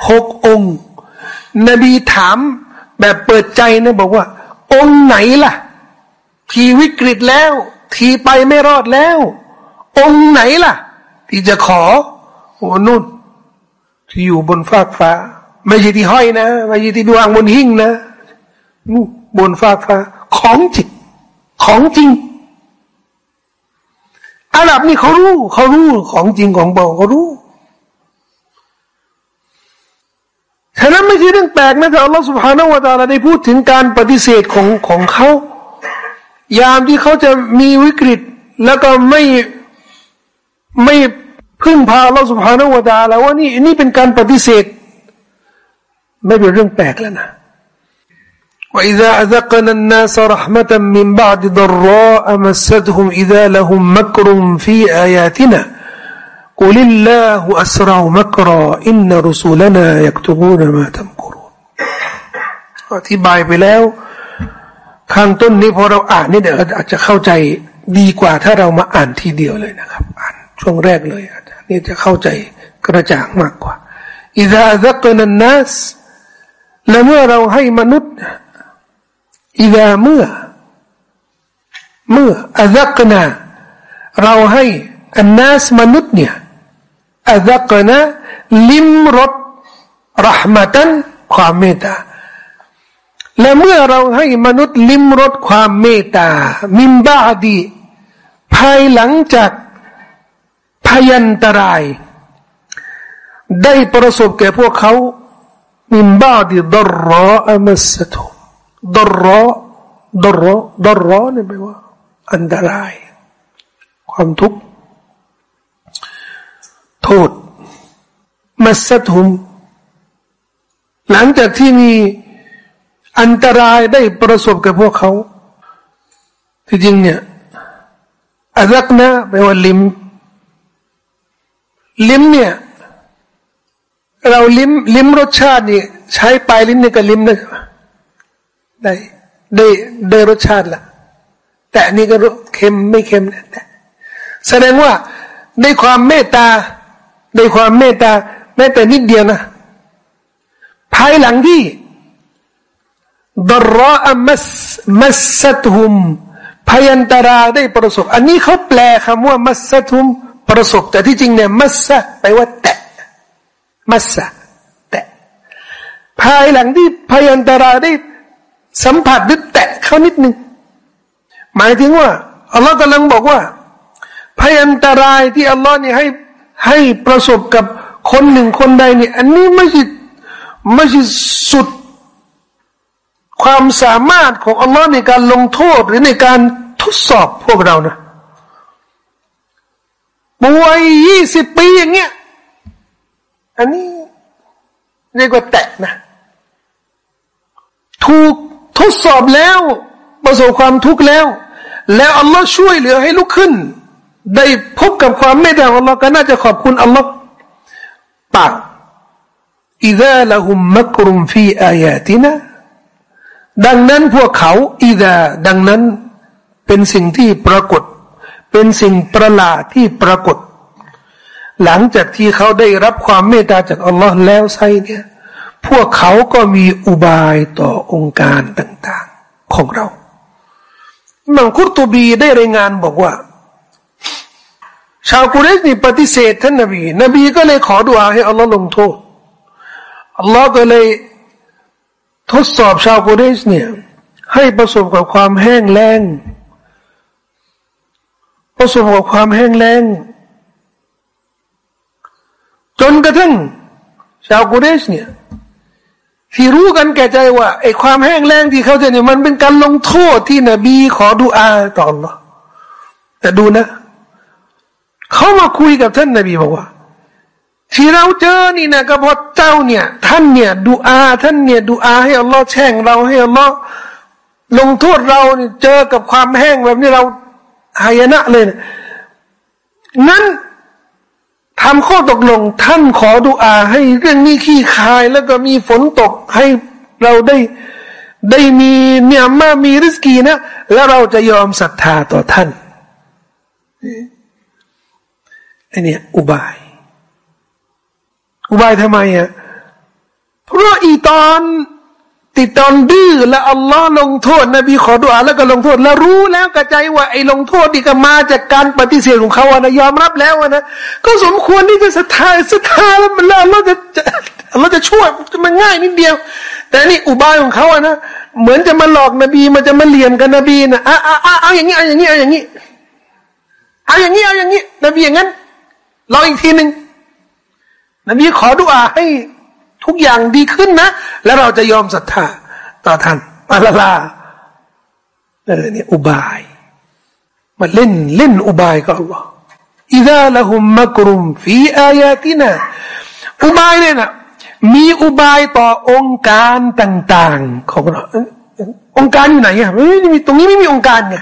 หกองค์ นบีถามแบบเปิดใจนะบอกว่า องค์ไหนล่ะ ที่วิกฤตแล้ว ที่ไปไม่รอดแล้ว องค์ไหนล่ะ ที่จะขอโอ้นุ่น ที่อยู่บนฟากฟ้า ไม่ใช่ที่ห้อยนะไม่ใช่ที่ดวงบนหิ้งนะนู่บนฟากฟ้า ของจริงของจริงอาหรับนี่เขารู้ เขารู้ของจริงของเบาเขารู้ ฉะนั้นไม่ใช่เรื่องแปลกนะที่อัลลอฮฺสุบฮานาวะตาลาได้พูดถึงการปฏิเสธของของเขา ยามที่เขาจะมีวิกฤต แล้วก็ไม่ไม่พึ่งพาอัลลอฮฺสุบฮานาวะตาลาว่านี่นี่เป็นการปฏิเสธ ไม่เป็นเรื่องแปลกแล้วนะ وإذا أذقنا الناس رحمة من بعد ضراء مستهم إذا لهم مكر في آياتنا กุลิลลาหุอัสรามักรออินนรุสูลนายักตุบูนมาทำกุรุอธิบายไปแล้ว ข้างต้นนี้พอเราอ่านนี่เดี๋ยวอาจจะเข้าใจดีกว่าถ้าเรามาอ่านทีเดียวเลยนะครับ อ่านช่วงแรกเลยอาจารนี่จะเข้าใจกระจ่างมากกว่าอิดะซักนันนัสและเมื่อเราให้มนุษย์อิดะเมื่อ เมื่ออัซักนาเราให้อันนัสมนุษย์เนี่ย อัซักนะลิมรสรหมตันความเมตตาและเมื่อเราให้มนุษย์ลิมรสความเมตตา มิมบาดี ภายหลังจากพยันตราย ได้ประสบแก่พวกเขา มิมบาดีดรออัมัสตุดรอดรอดรอเนี่ยแปลว่า อันตราย ความทุกข์ โทษ มัสตุม หลังจากที่มีอันตรายได้ประสบกับพวกเขาที่จริงเนี่ยอารักนะแปลว่าลิม ลิมเนี่ย เราลิมลิมรสชาตินี่ใช้ปลายลิ้นนี่ก็ลิมได้ได้ได้ได้รสชาติละแต่นี่ก็เค็มไม่เค็มแต่แสดงว่าในความเมตตา ในความเมตตาแม้แต่นิดเดียวนะ ภายหลังที่ดรออมัสมัสตุมพยันตราได้ประสบ อันนี้เขาแปลคำว่ามัสตุมประสบ แต่ที่จริงเนี่ยมัสแปลว่าแตะมัสแตะภายหลังที่พยันตราได้สัมผัสหรือแตะเขานิดหนึ่งหมายถึงว่าอัลลอฮ์กำลังบอกว่าพยันตรายที่อัลลอฮ์นี่ให้ ให้ประสบกับคนหนึ่งคนใดเนี่ย อันนี้ไม่ใช่ไม่ใช่สุด ความสามารถของอัลลอฮ์ในการลงโทษหรือในการทดสอบพวกเรานะป่วยยี่สิบปีอย่างเงี้ย อันนี้เรียกว่าแตะนะ ถูกทดสอบแล้ว ประสบความทุกข์แล้ว แล้วอัลลอฮ์ช่วยเหลือให้ลุกขึ้น ได้พบกับความไม่ได้ของอัลลอฮ์ก็น่าจะขอบคุณอัลลอฮ์ปากอิดะละหุมมักรุมฟีอายาตินะดังนั้นพวกเขาอีดาดังนั้นเป็นสิ่งที่ปรากฏ เป็นสิ่งประหลาดที่ปรากฏ หลังจากที่เขาได้รับความเมตตาจากอัลลอฮ์แล้วไซเนี่ยพวกเขาก็มีอุบายต่อองค์การต่าง ๆของเรามังคุรตูบีได้รายงานบอกว่า ชาวกุเรชนี่ปฏิเสธท่านนบี นบีก็เลยขอดุอาให้อัลลอฮ์ลงโทษอัลลอฮ์ก็เลยทดสอบชาวกุเรชเนี่ย ให้ประสบกับความแห้งแล้งประสบกับความแห้งแล้ง จนกระทั่งชาวกุเรชเนี่ยที่รู้กันแก่ใจว่าไอ้ความแห้งแล้งที่เขาจะเนี่ยมันเป็นการลงโทษที่นบีขอดูอาต่อ Allah แต่ดูนะ เขามาคุยกับท่านนบีบอกว่า ที่เราเจอนี่นะก็เพราะเจ้าเนี่ย ท่านเนี่ยดูอาท่านเนี่ยดูอาให้อัลลอฮ์แช่งเราให้อัลลอฮ์ลงโทษเราเนี่ยเจอกับความแห้งแบบนี้เราหายนะเลยนะนั้นทำข้อตกลงท่านขอดูอาให้เรื่องนี้ขี้คาย แล้วก็มีฝนตกให้เราได้ได้มีเนี่ยมามีริสกีนะ แล้วเราจะยอมศรัทธาต่อท่าน ไอันนี้อุบาย อุบายทำไมอะเพราะอีตอนติดตอนดื้อแล้วอัลลอฮ์ลงโทษ นบีขอดุอาแล้วก็ลงโทษ แล้วรู้แล้วกระใจว่าไอ้ลงโทษที่ก็มาจากการปฏิเสธของเขาอะนะยอมรับแล้วอะนะก็สมควรที่จะศรัทธาศรัทธาแล้วมันแล้วเราจะเราจะช่วยมันง่ายนิดเดียว แต่นี่อุบายของเขาอะนะเหมือนจะมาหลอกนบีมันจะมาเลี่ยนกับนบีนะอะอะเอาอย่างนี้เอาอย่างนี้เอาอย่างนี้เอาอย่างนี้เอาอย่างนี้นบีอย่างนั้น ลองอีกทีหนึ่งนบีขอดุอาให้ทุกอย่างดีขึ้นนะ แล้วเราจะยอมศรัทธาต่อท่านมาลาลาเออเนี่ยอุบายมาเล่นเล่นอุบายกับอัลลอฮ์อิดะละหุมมักรุมฟีอายาตินะอุบายเนี่ยนะมีอุบายต่อองค์การต่าง ๆ ของเราองค์การอยู่ไหนอะไม่มีตรงนี้ไม่มีองค์การไง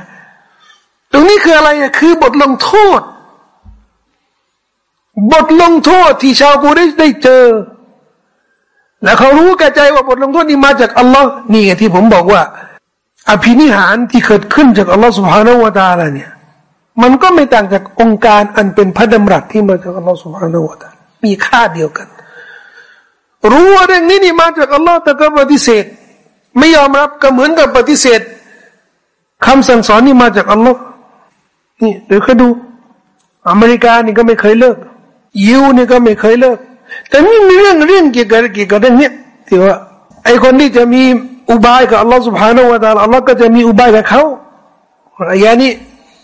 ตรงนี้คืออะไรอะคือบทลงโทษ บทลงโทษที่ชาวกูได้ได้เจอ แล้วเขารู้กระใจว่าบทลงโทษนี้มาจากอัลลอฮ์นี่ไงที่ผมบอกว่า อภินิหารที่เกิดขึ้นจากอัลลอฮ์สุบฮานาวะตาลาเนี่ย มันก็ไม่ต่างจากองค์การอันเป็นพระดำรัสที่มาจากอัลลอฮ์สุบฮานาวะตาลมีค่าเดียวกัน รู้ว่าเรื่องนี้นี่มาจากอัลลอฮ์แต่ก็ปฏิเสธ ไม่ยอมรับก็เหมือนกับปฏิเสธคำสั่งสอนนี่มาจากอัลลอฮ์นี่เดี๋ยวเขาดู อเมริกานี่ก็ไม่เคยเลิก ยิวนี่ก็ไม่เคยเลิก แต่นี่มีเรื่องเรื่องเกี่ยวกับเกี่ยวกับเรื่องนี้ที่ว่าไอคนที่จะมีอุบายกับอัลลอฮฺสุบฮานาวะตาอัลลอฮ์ก็จะมีอุบายกับเขาอายานี้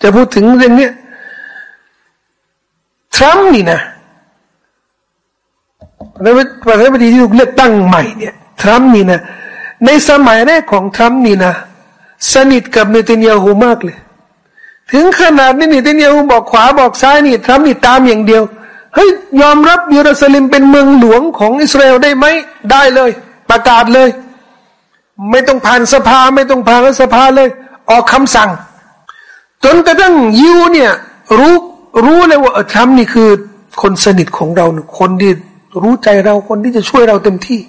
จะพูดถึงเรื่องนี้ทรัมป์นี่นะประธานาธิบดีที่ถูกเลือกตั้งใหม่เนี่ยทรัมป์นี่นะ ในสมัยแรกของทรัมป์นี่นะ สนิทกับเนตินยาฮูมากเลย ถึงขนาดนี้เนตินยาฮูบอกขวาบอกซ้ายนี่ทรัมป์นี่ตามอย่างเดียว เฮ้ยยอมรับเยรูซาเล็มเป็นเมืองหลวงของอิสราเอลได้ไหมได้เลย ประกาศเลย ไม่ต้องผ่านสภาไม่ต้องผ่านรัฐสภาเลย ออกคำสั่ง จนกระทั่งยิวเนี่ยรู้รู้เลยว่าทรัมป์นี่คือคนสนิทของเราคนที่รู้ใจเราคนที่จะช่วยเราเต็มที่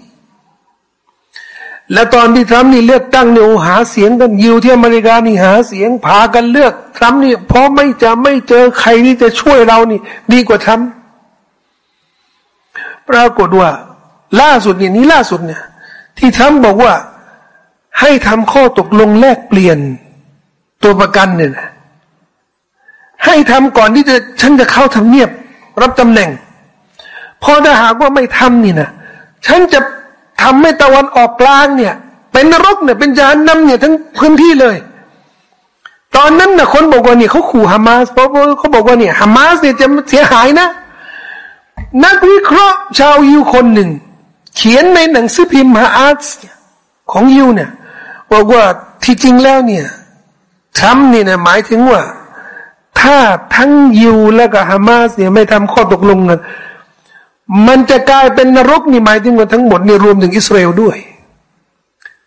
และตอนที่ทรัมป์นี่เลือกตั้งเนี่ยหาเสียงกันยิวที่อเมริกานี่หาเสียงพากันเลือกทรัมป์นี่เพราะไม่จะไม่เจอใครที่จะช่วยเรานี่ ดีกว่าทรัมป์ ปรากฏว่า ล่าสุดเนี่ยนี้ล่าสุดเนี่ย ที่ทรัมป์บอกว่าให้ทำข้อตกลงแลกเปลี่ยนตัวประกันเนี่ยนะให้ทำก่อนที่จะฉันจะเข้าทำเนียบ รับตำแหน่งพอถ้าหากว่าไม่ทำนี่นะฉันจะทำให้ตะวันออกกลางเนี่ย เป็นนรกเนี่ยเป็นจานน้ำเนี่ยทั้งพื้นที่เลย ตอนนั้นนะคนบอกว่าเนี่ยเขาขู่ฮามาสเพราะเขาบอกว่าเนี่ยฮามาสเนี่ยจะเสียหายนะ นักวิเคราะห์ชาวยิวคนหนึ่ง เขียนในหนังสือพิมพ์ฮาอาเรตซ์ของยิวเนี่ยบอกว่าที่จริงแล้วเนี่ยทรัมป์นี่นะหมายถึงว่า ถ้าทั้งยิวและก็ฮามาสเนี่ยไม่ทำข้อตกลงกันมันจะกลายเป็นนรกนี่หมายถึงว่าทั้งหมดนี่รวมถึงอิสราเอลด้วย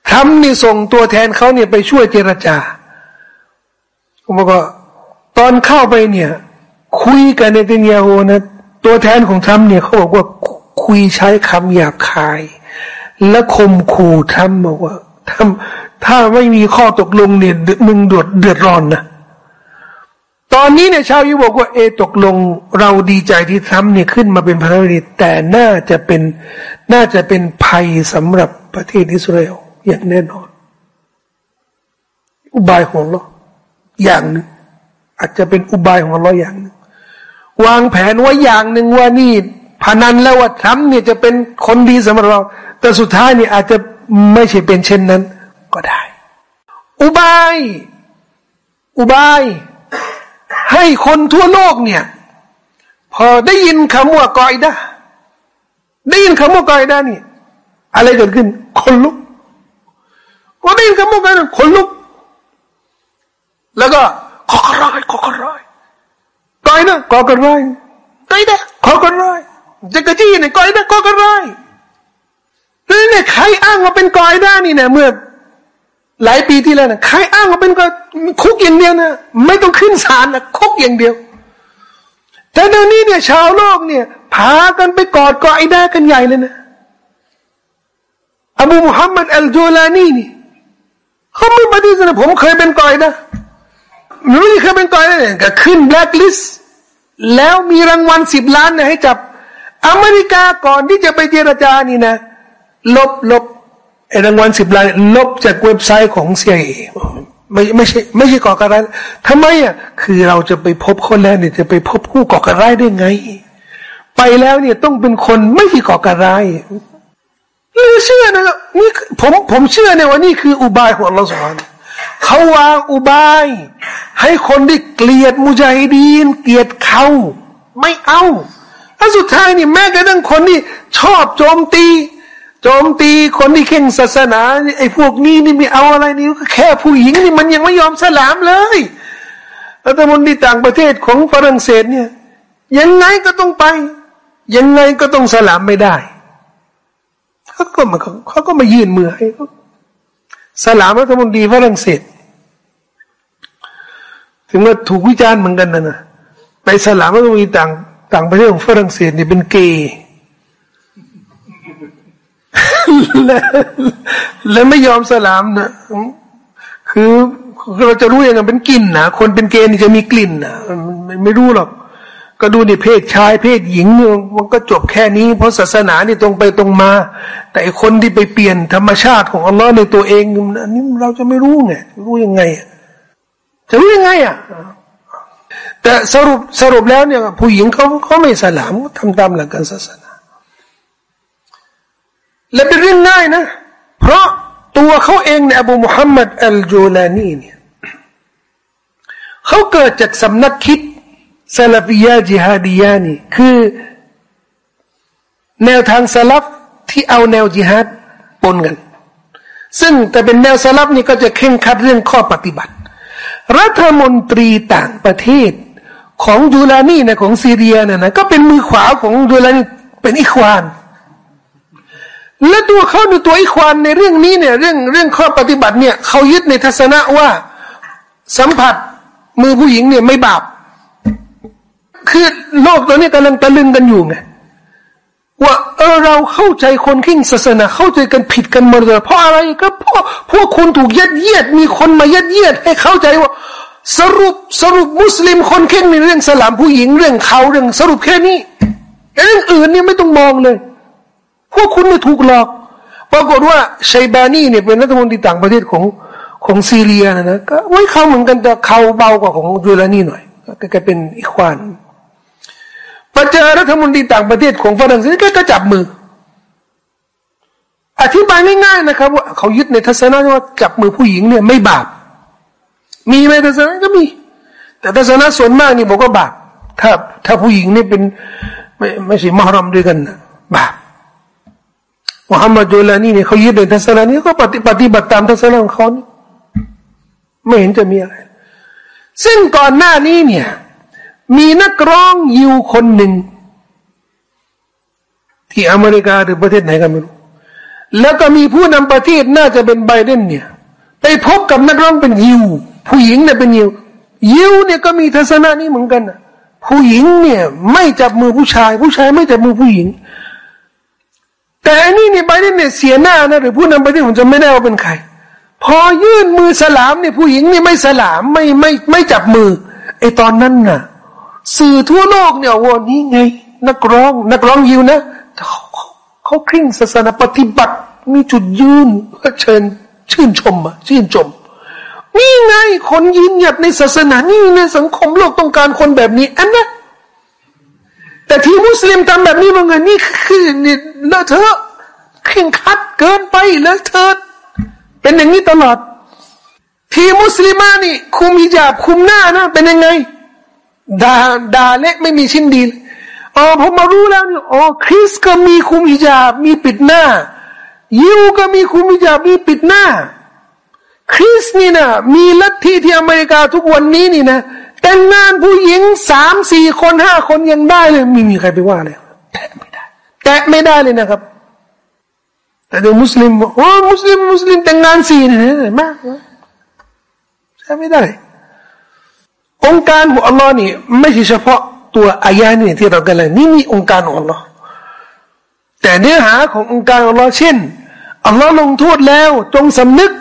ทรัมป์นี่ส่งตัวแทนเขาเนี่ยไปช่วยเจรจาผมบอกว่าตอนเข้าไปเนี่ย คุยกันในเตนยาโฮนะ ตัวแทนของทรัมป์เนี่ยเขาบอกว่าคุยใช้คำหยาบคาย และคมขู่ทรัมป์บอกว่าทำถ้าไม่มีข้อตกลงเนี่ยมึงเดือดเดือดร้อนนะตอนนี้เนี่ยชาวยิวบอกว่าเอตกลงเราดีใจที่ทรัมป์เนี่ยขึ้นมาเป็นประธานาธิบดีแต่น่าจะเป็นน่าจะเป็นภัยสำหรับประเทศอิสราเอลอย่างแน่นอน อุบายของเราอย่างหนึ่งอาจจะเป็นอุบายของเราอย่างหนึ่ง วางแผนไว้อย่างหนึ่งว่านี่พนันแล้วว่าทรัมป์เนี่ยจะเป็นคนดีสำหรับเรา แต่สุดท้ายเนี่ยอาจจะไม่ใช่เป็นเช่นนั้น ก็ได้ อุบาย อุบาย ให้คนทั่วโลกเนี่ย พอได้ยินคำว่ากอยดาได้ยินคำว่ากอยดานี่ อะไรเกิดขึ้น คนลุกพอได้ยินคำว่ากอยดาคนลุก แล้วก็ขอกระไรขอยขอกระไรจะกระจี้เนี่ยกอย นะกอกระไรนี่เนี่ยใครอ้างว่าเป็นกอยได้นี่เนี่ยเมื่อหลายปีที่แล้วนะใครอ้างว่าเป็นกอยคุกอย่างเดียวนะไม่ต้องขึ้นศาลนะคุกอย่างเดียว แต่เดี๋ยวนี้เนี่ย ชาวโลกเนี่ยพากันไปกอดกอยได้กันใหญ่เลยนะอบูมุฮัมมัดอัลจูลานีนี่เขาไม่ปฏิเสธผมเคยเป็นกอยนะรู้ที่เคยเป็นกอยเนี่ยก็ขึ้นแบล็คลิสต์ แล้วมีรางวัลสิบล้านเนี่ยให้จับ อเมริกาก่อนที่จะไปเจรจานี่นะ ลบลบไอ้รางวัลสิบล้าน ลบจากเว็บไซต์ของเซียไม่ไม่ใช่ไม่ใช่ก่อการร้ายทำไมอะคือเราจะไปพบคนแล้วเนี่ยจะไปพบผู้ก่อการร้ายได้ไง ไปแล้วเนี่ยต้องเป็นคนไม่ที่ก่อการร้ายเรือเชื่อนะครับนี่ผมผมเชื่อเนี่ยว่านี่คืออุบายของเราสอน เขาวางอุบาย ให้คนที่เกลียดมุจาฮิดีน เกลียดเขาไม่เอาแล้วสุดท้ายนี่แม้กระทั่งคนที่ชอบโจมตี โจมตีคนที่เข่งศาสนาไอ้พวกนี้นี่ไม่เอาอะไรนี่ก็แค่ผู้หญิงนี่มันยังไม่ยอมสลามเลยรัฐมนตรีต่างประเทศของฝรั่งเศสเนี่ยยังไงก็ต้องไป ยังไงก็ต้องสลามไม่ได้เขาก็มาเขาก็มายื่นมือให้สลามรัฐมนตรีฝรั่งเศส ถึงว่าถูกวิจารณ์เหมือนกันนะนะไปสลามรัฐมนตรีต่างต่างประเทศของฝรั่งเศสเนี่ยเป็นเกย์และและไม่ยอมสลามนะคือเราจะรู้ยังไงเป็นกลิ่นนะคนเป็นเกย์นี่จะมีกลิ่นนะไม่ไม่รู้หรอก ก็ดูนี่เพศชายเพศหญิงมันก็จบแค่นี้ เพราะศาสนานี่ตรงไปตรงมา แต่คนที่ไปเปลี่ยนธรรมชาติของอัลลอฮ์ในตัวเองอันนี้เราจะไม่รู้ไงรู้ยังไง จะรู้ยังไงอะแต่สรุปสรุปแล้วเนี่ยผู้หญิงเขาเขาไม่สลามทำตามหลักการศาสนา และเป็นเรื่องง่ายนะ เพราะตัวเขาเองเนี่ยอบูมุฮัมมัดอัลจูลานีเนี่ยเขาเกิดจากสำนักคิดซาลฟียาจิฮาดียานี่คือแนวทางสลับที่เอาแนวจิฮัดปนกัน ซึ่งแต่เป็นแนวสลับนี่ก็จะเข่งคัดเรื่องข้อปฏิบัติ รัฐมนตรีต่างประเทศ ของยูลานีนะของซีเรียเนี่ยนะก็เป็นมือขวาของยูลานีเป็นอิควาน และตัวเขาในตัวอีควานในเรื่องนี้เนี่ยเรื่องเรื่องข้อปฏิบัติเนี่ยเขายึดในทัศนะว่าสัมผัสมือผู้หญิงเนี่ยไม่บาปคือโลกตอนนี้กำลังตะลึงกันอยู่ไง ว่าเออเราเข้าใจคนขิ้งศาสนาเข้าใจกันผิดกันหมดเลยเพราะอะไรก็เพราะพวกคุณถูกยัดเยียด มีคนมายัดเยียด ให้เข้าใจว่า สรุปสรุปมุสลิมคนเข่งในเรื่องสลามผู้หญิงเรื่องเขาเรื่องสรุปแค่นี้เรื่องอื่นเนี่ยไม่ต้องมองเลย พวกคุณเนี่ยถูกหลอกปรากฏว่าชัยบานีเนี่ยเป็นรัฐมนตรีต่างประเทศของของซีเรียนะนะก็ไว้เขาเหมือนกันแต่เขาเบากว่าของยูรานีหน่อยก็กเป็นอิควาน ปเจอรัฐมนตรีต่างประเทศของฝรั่งเศสก็จับมือ อธิบายง่ายๆนะครับ ว่าเขายึดในทัศนะว่าจับมือผู้หญิงเนี่ยไม่บาป มีไหมทัศนะก็มี แต่ทัศนะส่วนมากนี่บอกว่าบาป ถ้าถ้าผู้หญิงนี่เป็นไม่ไม่ใช่มารมด้วยกันนะบาปมุฮัมมัดจุลานีเนี่ยเขายึดในทัศนะนี้ก็ปฏิปฏิบัติตามทัศนะของเขานี่ไม่เห็นจะมีอะไร ซึ่งก่อนหน้านี้เนี่ย มีนักร้องยิวคนหนึ่ง ที่อเมริกาหรือประเทศไหนกันไม่รู้ แล้วก็มีผู้นำประเทศน่าจะเป็นไบเดนเนี่ย ไปพบกับนักร้องเป็นยิว ผู้หญิงเนี่ยเป็นยิว ยิวเนี่ยก็มีทัศนะนี้เหมือนกันนะผู้หญิงเนี่ย ไม่จับมือผู้ชาย ผู้ชายไม่จับมือผู้หญิง แต่อันนี้เนี่ยไบเดนเนี่ยเสียหน้านะหรือผู้นำประเทศผมจะไม่ได้ว่าเป็นใคร พอยื่นมือสลามเนี่ยผู้หญิงนี่ไม่สลามไม่ไม่ไม่จับมือไอตอนนั้นน่ะ สื่อทั่วโลกเนี่ยว่านี่ไง นักร้อง นักร้องยิวนะเขาเขาคริ่งศาสนาปฏิบัติ มีจุดยืนเชิญชื่นชมอะชื่นชมนี่ไงคนยืนหยัดในศาสนานี่ในสังคมโลกต้องการคนแบบนี้อันนะแต่ที่มุสลิมทำแบบนี้มันไงนี่คือนี่เลอะเทอะเข่งคัดเกินไปเลอะเทอะเป็นอย่างนี้ตลอด ที่มุสลิมานี่ คุมฮิญาบคุมหน้านะ เป็นยังไง ด่าด่าเละไม่มีชิ้นดีอ๋อผมมารู้แล้วนี่อ๋อคริสก็มีคุมฮิญาบมีปิดหน้า ยิวก็มีคุมฮิญาบมีปิดหน้า คริสนี่นะมีลัทธิที่อเมริกาทุกวันนี้นี่นะแต่งงานผู้หญิงสามสี่คนห้าคนยังได้เลยไม่มีใครไปว่าเลยแตะไม่ได้แตะไม่ได้เลยนะครับ แต่เดี๋ยวมุสลิมโอ้มุสลิมมุสลิมแต่งงานสี่เนี่ยมากใช่ไม่ได้ องค์การของอัลลอฮ์นี่ไม่ใช่เฉพาะตัวอายะนี่ที่เรากันเลยนี่มีองค์การของอัลลอฮ์แต่เนื้อหาขององค์การของอัลลอฮ์เช่นอัลลอฮ์ลงโทษแล้วจงสำนึก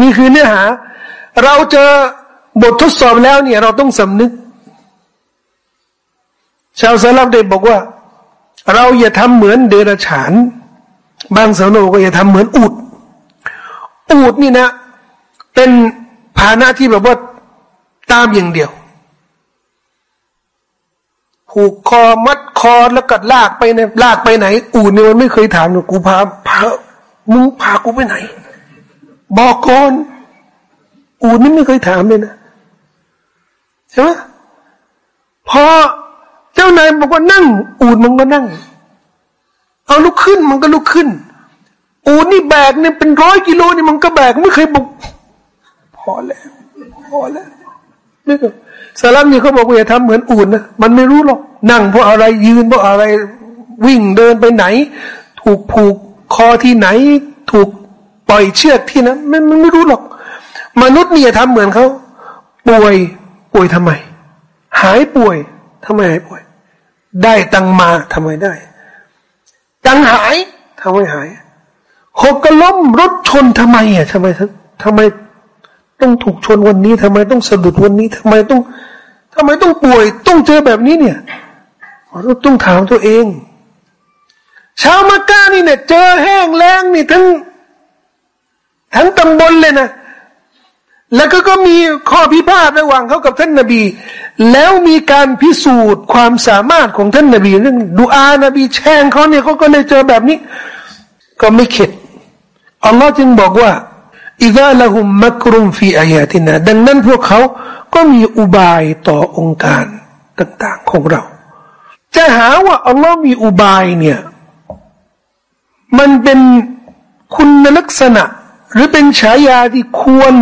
นี่คือเนื้อหา เราเจอบททดสอบแล้วเนี่ย เราต้องสำนึก ชาวสลับเดบอกว่า เราอย่าทำเหมือนเดรัจฉาน บางสำนักก็จะทำเหมือนอูดอูดนี่นะ เป็นภาณะที่แบบว่า ตามอย่างเดียว ผูกคอมัดคอแล้วก็ลากไปเนี่ยลากไปไหน อูดเนี่ยมันไม่เคยถามหนูกูพาพามึงพากูไปไหน บอกก่อนอูดนี่ไม่เคยถามเลยนะใช่ไหมพอเจ้านายบอกว่านั่ง อูดมันก็นั่ง เอาลุกขึ้นมันก็ลุกขึ้น อูดนี่แบกเนี่ยเป็นร้อยกิโลนี่มันก็แบกไม่เคยบอกพอแล้ว พอแล้ว นี่ก็สารัมนี่เขาบอกว่าอย่าทำเหมือนอูดนะมันไม่รู้หรอกนั่งเพราะอะไรยืนเพราะอะไรวิ่งเดินไปไหน ถูกผูกคอที่ไหน ถูกปล่อยเชือกที่นั้นมันมันไม่รู้หรอก มนุษย์นี่อย่าทำเหมือนเขาป่วยป่วยทำไม หายป่วยทำไมหายป่วย ได้ตังมาทำไมได้ ตังหายทำไมหายหกกระล้มรถชนทำไมอะทำไมทำไม ต้องถูกชนวันนี้ทำไมต้องสะดุดวันนี้ทำไมต้องทำไมต้องป่วย ต้องเจอแบบนี้เนี่ยเราต้องถามตัวเองชาวมักกะนี่เนี่ย เจอแห้งแล้งนี่ทั้งทั้งตำบลเลยนะแล้วก็ก็มีข้อพิพาทระหว่างเขากับท่านนาบี แล้วมีการพิสูจน์ความสามารถของท่านนาบีเรื่องดูอานบีแช่งเขาเนี่ยเขาก็เลยเจอแบบนี้ ก็ไม่เข็ดอัลลอฮ์จึงบอกว่า อิกาละหุมมักรุมฟีอายาตินา ดังนั้นพวกเขาก็มีอุบายต่อองค์การต่าง ๆ ของเรา จะหาว่าอัลลอฮ์มีอุบายเนี่ย มันเป็นคุณลักษณะ หรือเป็นฉายาที่ควร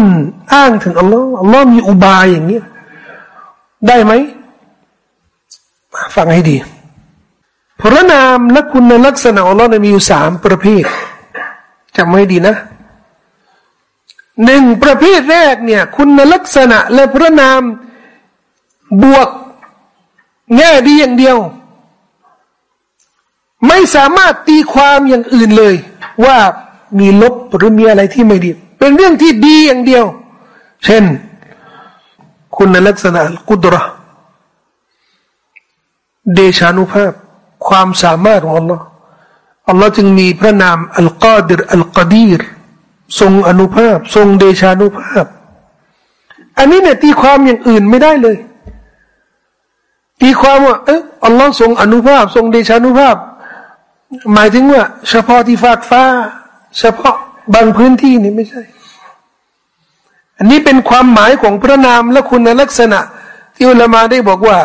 อ้างถึงอัลลอฮ์อัลลอฮ์มีอุบายอย่างนี้ได้ไหมฟังให้ดี พระนามและคุณลักษณะอัลลอฮ์มีอยู่สามประเภทจำไม่ดีนะ หนึ่งประเภทแรกเนี่ย คุณลักษณะและพระนามบวกแง่ดีอย่างเดียว ไม่สามารถตีความอย่างอื่นเลย ว่ามีลบหรือมีอะไรที่ไม่ดี เป็นเรื่องที่ดีอย่างเดียว เช่น คุณลักษณะกุดระเดชานุภาพ ความสามารถของอัลลอฮ์อัลลอฮ์จึงมีพระนามอัลกอดิรอัลกอดีร ทรงอนุภาพ ทรงเดชานุภาพ อันนี้เนี่ยตีความอย่างอื่นไม่ได้เลย ตีความว่า เอออัลลอฮ์ทรงอนุภาพ ทรงเดชานุภาพ หมายถึงว่า เฉพาะที่ฟากฟ้า เฉพาะบางพื้นที่นี่ไม่ใช่ อันนี้เป็นความหมายของพระนามและคุณลักษณะ ที่อุลามาได้บอกว่า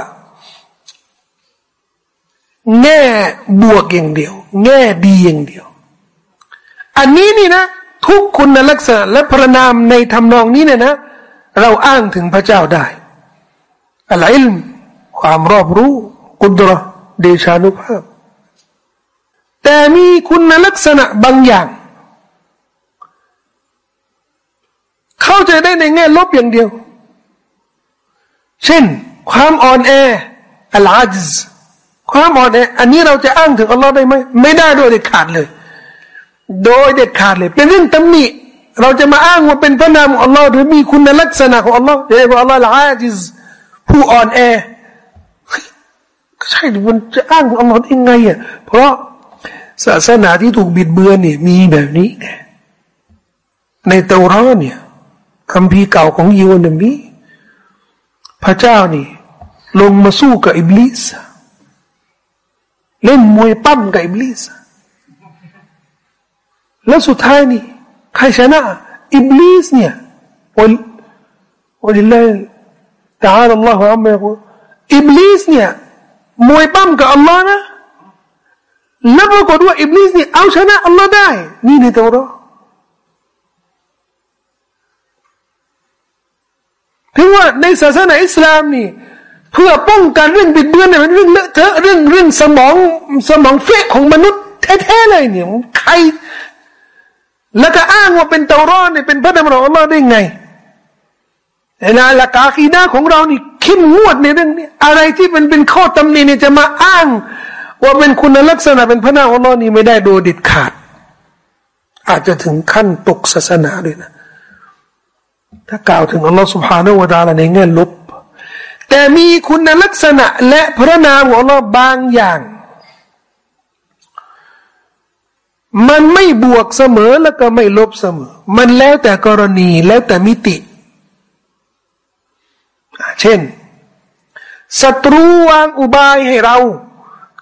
แง่บวกอย่างเดียว แง่ดีอย่างเดียว อันนี้นี่นะ ทุกคุณลักษณะและพระนามในทำนองนี้เนี่ยนะ เราอ้างถึงพระเจ้าได้อะไรความรอบรู้ กุดรเดชานุภาพ แต่มีคุณลักษณะบางอย่าง เข้าใจได้ในแง่ลบอย่างเดียว เช่น ความอ่อนแออัลอาจความอ่อนแออันนี้เราจะอ้างถึงอัลลอฮ์ได้ไหมไม่ได้โดยเด็ดขาดเลย โดยเด็ดขาดเลย เป็นเรื่องตำหนิเราจะมาอ้างว่าเป็นพระนามของอัลลอฮ์หรือมีคุณลักษณะของอัลลอฮ์เรียกว่าอัลลอฮ์ละอาจิซผู้อ่อนแอใช่มันจะอ้างอัลลอฮ์ยังไงอะเพราะศาสนาที่ถูกบิดเบือนเนี่ยมีแบบนี้ไงในเตารอตเนี่ยคัมภีร์เก่าของยิวมีพระเจ้านี่ ลงมาสู้กับอิบลิสเล่นมวยปล้ำกับอิบลิส แล้วสุดท้ายนี่ใครชนะอิบลิสเนี่ยวันวันเลยแต่อัลลอฮฺอัลลอฮฺอิบลิสเนี่ยมวยปล้ำกับอัลลอฮ์นะแล้วปรากฏว่าอิบลิสเนี่ยเอาชนะอัลลอฮ์ได้ นี่ในตัวเราถึงว่าในศาสนาอิสลามนี่เพื่อป้องกันเรื่องบิดเบือนเนี่ยเป็นเรื่องเลอะเทอะเรื่องเรื่องสมองสมองเฟะของมนุษย์แท้ๆเลยเนี่ยใคร แล้วก็อ้างว่าเป็นเตารอตเนี่ยเป็นพระดำรัสอัลลอฮ์ได้ไงในหลักอะกีดะฮ์ของเรานี่เข้มงวดในเรื่องนี้อะไรที่มันเป็นข้อตำหนิเนี่ยจะมาอ้าง ว่าเป็นคุณลักษณะเป็นพระนามอัลลอฮ์นี่ไม่ได้โดยเด็ดขาด อาจจะถึงขั้นตกศาสนาเลยนะ ถ้ากล่าวถึงอัลลอฮฺสุบฮานาวะตาลาในแง่ลบ แต่มีคุณลักษณะและพระนามของอัลลอฮ์บางอย่าง มันไม่บวกเสมอแล้วก็ไม่ลบเสมอ มันแล้วแต่กรณีแล้วแต่มิติ เช่นศัตรูวางอุบายให้เรา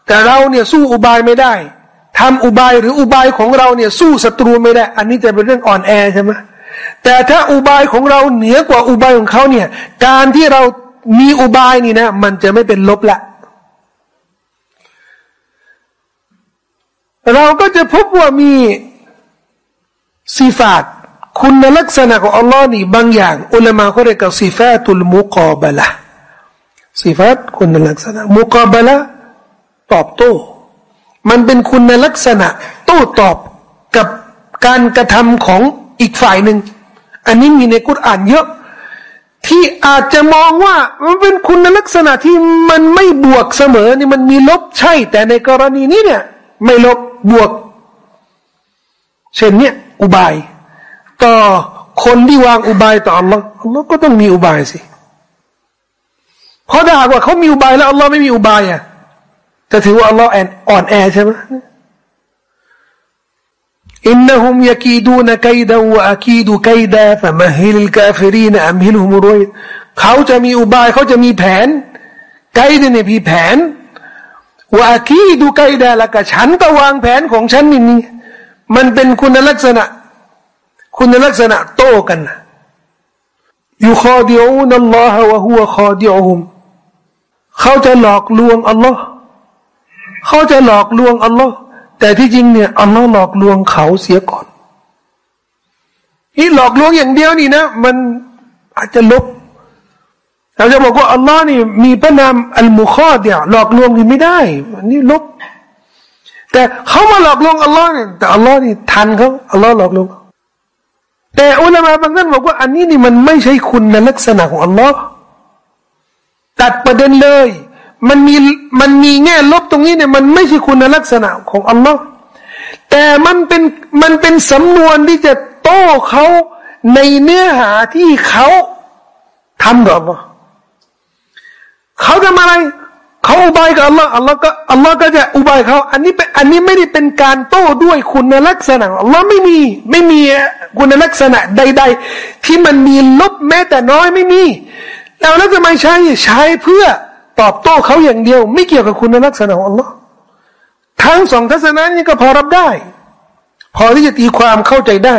แต่เราเนี่ยสู้อุบายไม่ได้ทำอุบายหรืออุบายของเราเนี่ยสู้ศัตรูไม่ได้ อันนี้จะเป็นเรื่องอ่อนแอใช่ไหมแต่ถ้าอุบายของเราเหนือกว่าอุบายของเขาเนี่ย การที่เรามีอุบายนี่นะ มันจะไม่เป็นลบละ เราก็จะพบว่ามีสีฟาตคุณลักษณะของอัลลอฮ์นี่บางอย่าง อุลามะเขาเรียกว่าสีฟาตุลมุกอบละสีฟาตคุณลักษณะ มุกอบละตอบโต้ มันเป็นคุณลักษณะ โต้ตอบกับการกระทำของอีกฝ่ายหนึ่ง อันนี้มีในกุรอานเยอะ ที่อาจจะมองว่ามันเป็นคุณลักษณะที่มันไม่บวกเสมอนี่มันมีลบใช่ แต่ในกรณีนี้เนี่ย ไม่ลบบวก เช่นเนี้ยอุบาย ต่อคนที่วางอุบายต่ออัลลอฮ์อัลลอฮ์ก็ต้องมีอุบายสิเพราะถ้าหากว่าเขามีอุบายแล้วอัลลอฮ์ไม่มีอุบายอะจะถือว่าอัลลอฮ์อ่อนแอใช่ไหมإنهم يكيدون كيدا وأكيد كيدا فمهل الكافرين أمهلهم رويداเขาจะมีอุบายเขาจะมีแผนไกด์เนี่ยมีแผน ว่าคีดูไกดาละกะฉันก็วางแผนของฉันนี่นี่มันเป็นคุณลักษณะ คุณลักษณะโต้กันยูคอดิอูนัลลอฮะวะฮุวคอดิอูฮุมเขาจะหลอกลวงอัลลอฮ์เขาจะหลอกลวงอัลลอฮ์แต่ที่จริงเนี่ยอัลลอฮ์หลอกลวงเขาเสียก่อนนี่หลอกลวงอย่างเดียวนี่นะ มันอาจจะลบ เราจะบอกว่าอัลลอฮ์นี่มีพระนามอัลมุคอดเนี่ยหลอกลวงนี่ไม่ได้นนี้ลบ แต่เขามาหลอกลวงอัลลอฮ์เนี่ยแต่อัลลอฮ์นี่ทันเขาอัลลอฮ์หลอกลวงแต่อุลามะบางท่านบอกว่าอันนี้นี่มันไม่ใช่คุณในลักษณะของอัลลอฮ์ตัดประเด็นเลย มันมีมันมีแง่ลบตรงนี้เนี่ยมันไม่ใช่คุณในลักษณะของอัลลอฮ์แต่มันเป็นมันเป็นสำนวนที่จะโต้เขาในเนื้อหาที่เขาทำกับอัลลอฮ์ เขาทำอะไรเขาอุบายกับอัลลอฮ์อัลลอฮ์ก็อัลลอฮ์ก็จะอุบายเขาอันนี้เป็นอันนี้ไม่ได้เป็นการโต้ด้วยคุณลักษณะอัลลอฮ์ไม่มีไม่มีคุณลักษณะใด ๆ ที่มันมีลบแม้แต่น้อยไม่มี แล้วแล้วจะไม่ใช้ใช้เพื่อตอบโต้เขาอย่างเดียว ไม่เกี่ยวกับคุณลักษณะของอัลลอฮ์ทั้งสองทัศนะนี้ก็พอรับได้ พอที่จะตีความเข้าใจได้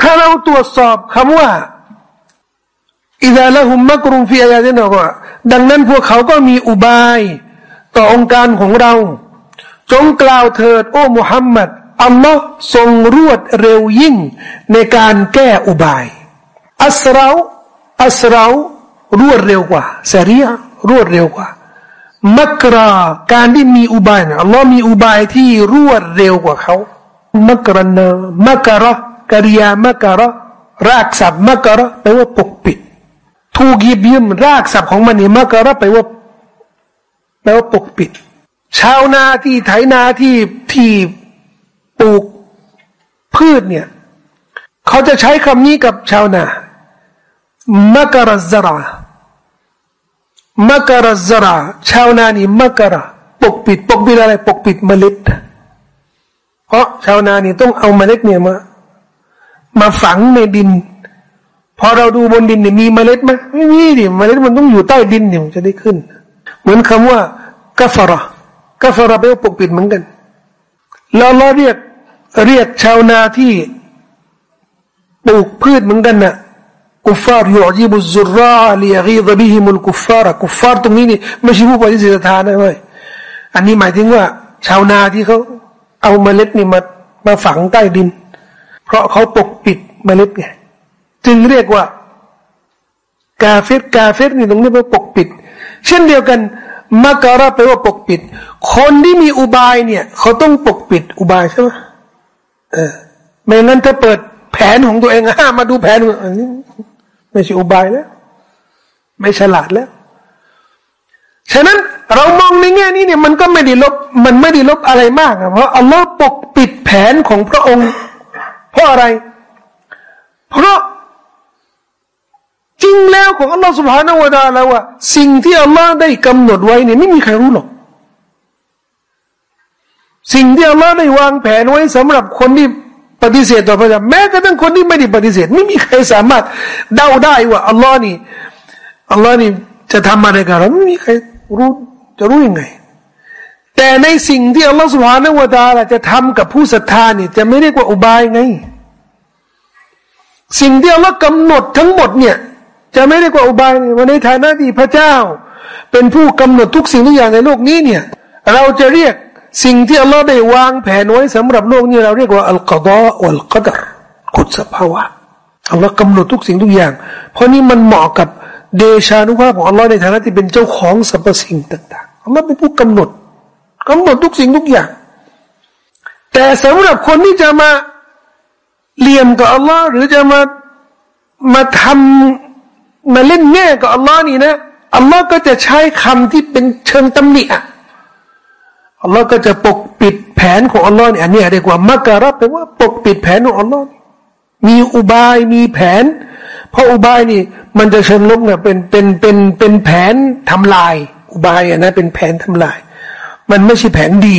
ถ้าเราตรวจสอบคำว่า อิดาละหุมมักรุมฟีอายาตินว่า ดังนั้นพวกเขาก็มีอุบาย ต่อองค์การของเรา จงกล่าวเถิด โอ้มุฮัมมัดอัลลอฮ์ทรงรวดเร็วยิ่ง ในการแก้อุบาย อัสราอัสรารวดเร็วกว่าเสรียรวดเร็วกว่า มักราการที่มีอุบายนะอัลลอฮ์มีอุบายที่รวดเร็วกว่าเขา มักรนะมักระกริยามักระรากศัพท์มักระแปลว่าปกปิด ถูกยิบยืมรากศัพท์ของมันนี่มากระไปว่าแปลว่าปกปิด ชาวนาที่ไถนาที่ที่ปลูกพืชเนี่ย เขาจะใช้คำนี้กับชาวนามกรซรามกรซราชาวนานี่มกระปกปิด ปกปิดอะไร ปกปิดเมล็ด เพราะชาวนานี่ต้องเอาเมล็ดเนี่ยมา มาฝังในดิน พอเราดูบนดินเนี่ยมีเมล็ดไหมไม่มีดิเมล็ดมันต้องอยู่ใต้ดินเนี่ยมันจะได้ขึ้น เหมือนคำว่ากัฟระกัฟระแปลว่าปกปิดเหมือนกันเราเราเรียกเรียกชาวนาที่ปลูกพืชเหมือนกันนะ่ะكفار يعجب الزراع ليغيظ بهم الكفار كفار ตรงนี้นี่ไม่ใช่ผู้ปฏิเสธศรัทธานะเว้ยอันนี้หมายถึงว่า ชาวนาที่เขาเอาเมล็ดนี่มามาฝังใต้ดิน เพราะเขาปกปิดเมล็ดไง จึงเรียกว่า กาเฟรกาเฟรนี่ตรงนี้แปลว่าปกปิด เช่นเดียวกันมักระแปลว่าปกปิด คนที่มีอุบายเนี่ย เขาต้องปกปิดอุบายใช่ไหมเออไม่งั้นถ้าเปิดแผนของตัวเองห้ามาดูแผนอันนี้ไม่ใช่อุบายแล้ว ไม่ฉลาดแล้ว ฉะนั้นเรามองในแง่นี้เนี่ยมันก็ไม่ได้ลบ มันไม่ได้ลบอะไรมากเพราะอัลลอฮ์ปกปิดแผนของพระองค์ เพราะอะไร เพราะ จริงแล้วของอัลลอฮฺสุบฮานาวะตาแล้วว่าสิ่งที่อัลลอฮ์ได้กำหนดไว้เนี่ยไม่มีใครรู้หรอก สิ่งที่อัลลอฮ์ได้วางแผนไว้สำหรับคนที่ปฏิเสธต่อพระเจ้าแม้กระทั่งคนที่ไม่ได้ปฏิเสธ ไม่มีใครสามารถเดาได้ว่าอัลลอฮ์นี่อัลลอฮ์นี่จะทำอะไรกับเราไม่มีใครรู้จะรู้ยังไง แต่ในสิ่งที่อัลลอฮ์สุบฮานาวะตาละจะทำกับผู้ศรัทธาเนี่ยจะไม่เรียกว่าอุบายไง สิ่งที่อัลลอฮ์กำหนดทั้งหมดเนี่ย จะไม่เรียกว่าอุบายวันในฐานะที่พระเจ้า เป็นผู้กำหนดทุกสิ่งทุกอย่างในโลกนี้เนี่ย เราจะเรียกสิ่งที่อัลลอฮ์ได้วางแผนไว้สำหรับโลกนี้เราเรียกว่าอัลกอดออัลกอดรกฎสภาวะอัลลอฮ์กำหนดทุกสิ่งทุกอย่าง เพราะนี่มันเหมาะกับเดชานุภาพของอัลลอฮ์ในฐานะที่เป็นเจ้าของสรรพสิ่งต่างๆอัลลอฮ์เป็นผู้กำหนดกำหนดทุกสิ่งทุกอย่าง แต่สำหรับคนที่จะมาเลี่ยมกับอัลลอฮ์หรือจะมามาทำ มาเล่นแง่กับอัลลอฮ์นี่นะอัลลอฮ์ก็จะใช้คำที่เป็นเชิงตำหนิอะอัลลอฮ์ก็จะปกปิดแผนของอัลลอฮ์เนี่ยอันนี้เรียกว่ามักการัแปลว่าปกปิดแผนของอัลลอฮ์มีอุบายมีแผน เพราะอุบายนี่มันจะเชิงลบเนี่ยเป็นเป็นเป็นเป็นแผนทำลาย อุบายอะนะเป็นแผนทำลาย มันไม่ใช่แผนดี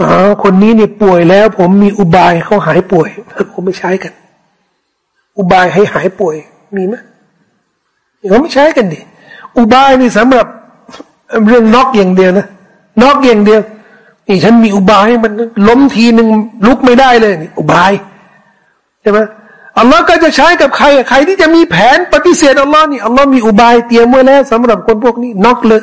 อ๋อคนนี้เนี่ยป่วยแล้ว ผมมีอุบายเขาหายป่วยเขาไม่ใช้กัน อุบายให้หายป่วยมีไหม เขาไม่ใช้กันดิอุบายนี่สำหรับเรื่องนอกอย่างเดียวนะนอกอย่างเดียวนี่ฉันมีอุบายมันล้มทีหนึ่งลุกไม่ได้เลยนี่อุบายใช่ไหมอัลลอฮ์ก็จะใช้กับใครใครที่จะมีแผนปฏิเสธอัลลอฮ์นี่อัลลอฮ์มีอุบายเตรียมไว้แล้วสำหรับคนพวกนี้นอกเลย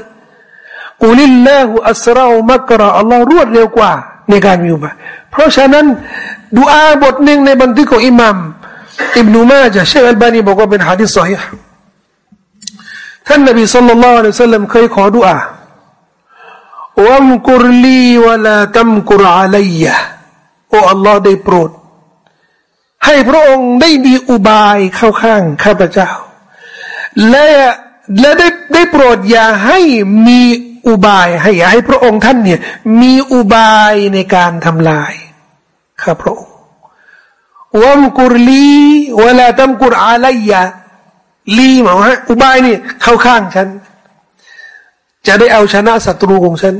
กุลิลลาหุอัสราอุมักรออัลลอฮ์รวดเร็วกว่า ในการมีอุบายเพราะฉะนั้นดูอาบทหนึ่งในบันทึกของอิหมัมอิบนุมาจะเชคอัลบานีบอกว่าเป็นฮะดิษสอย ท่านนบีสุลต่านละอัลลอฮฺสัลลัมเคยขอดุอาวัมกุรลีวะลาตัมกุรอาลัยะโอ้อัลลอฮ์ได้โปรด ให้พระองค์ได้มีอุบายเข้าข้างข้าพเจ้า และและได้ได้โปรดอย่าให้มีอุบายให้อย่าให้พระองค์ท่านเนี่ย มีอุบายในการทำลายข้าพระองค์วัมกุรลีวะลาตัมกุรอาลัยะ ลีหมายว่าอุบายนี่เข้าข้างฉัน จะได้เอาชนะศัตรูของฉัน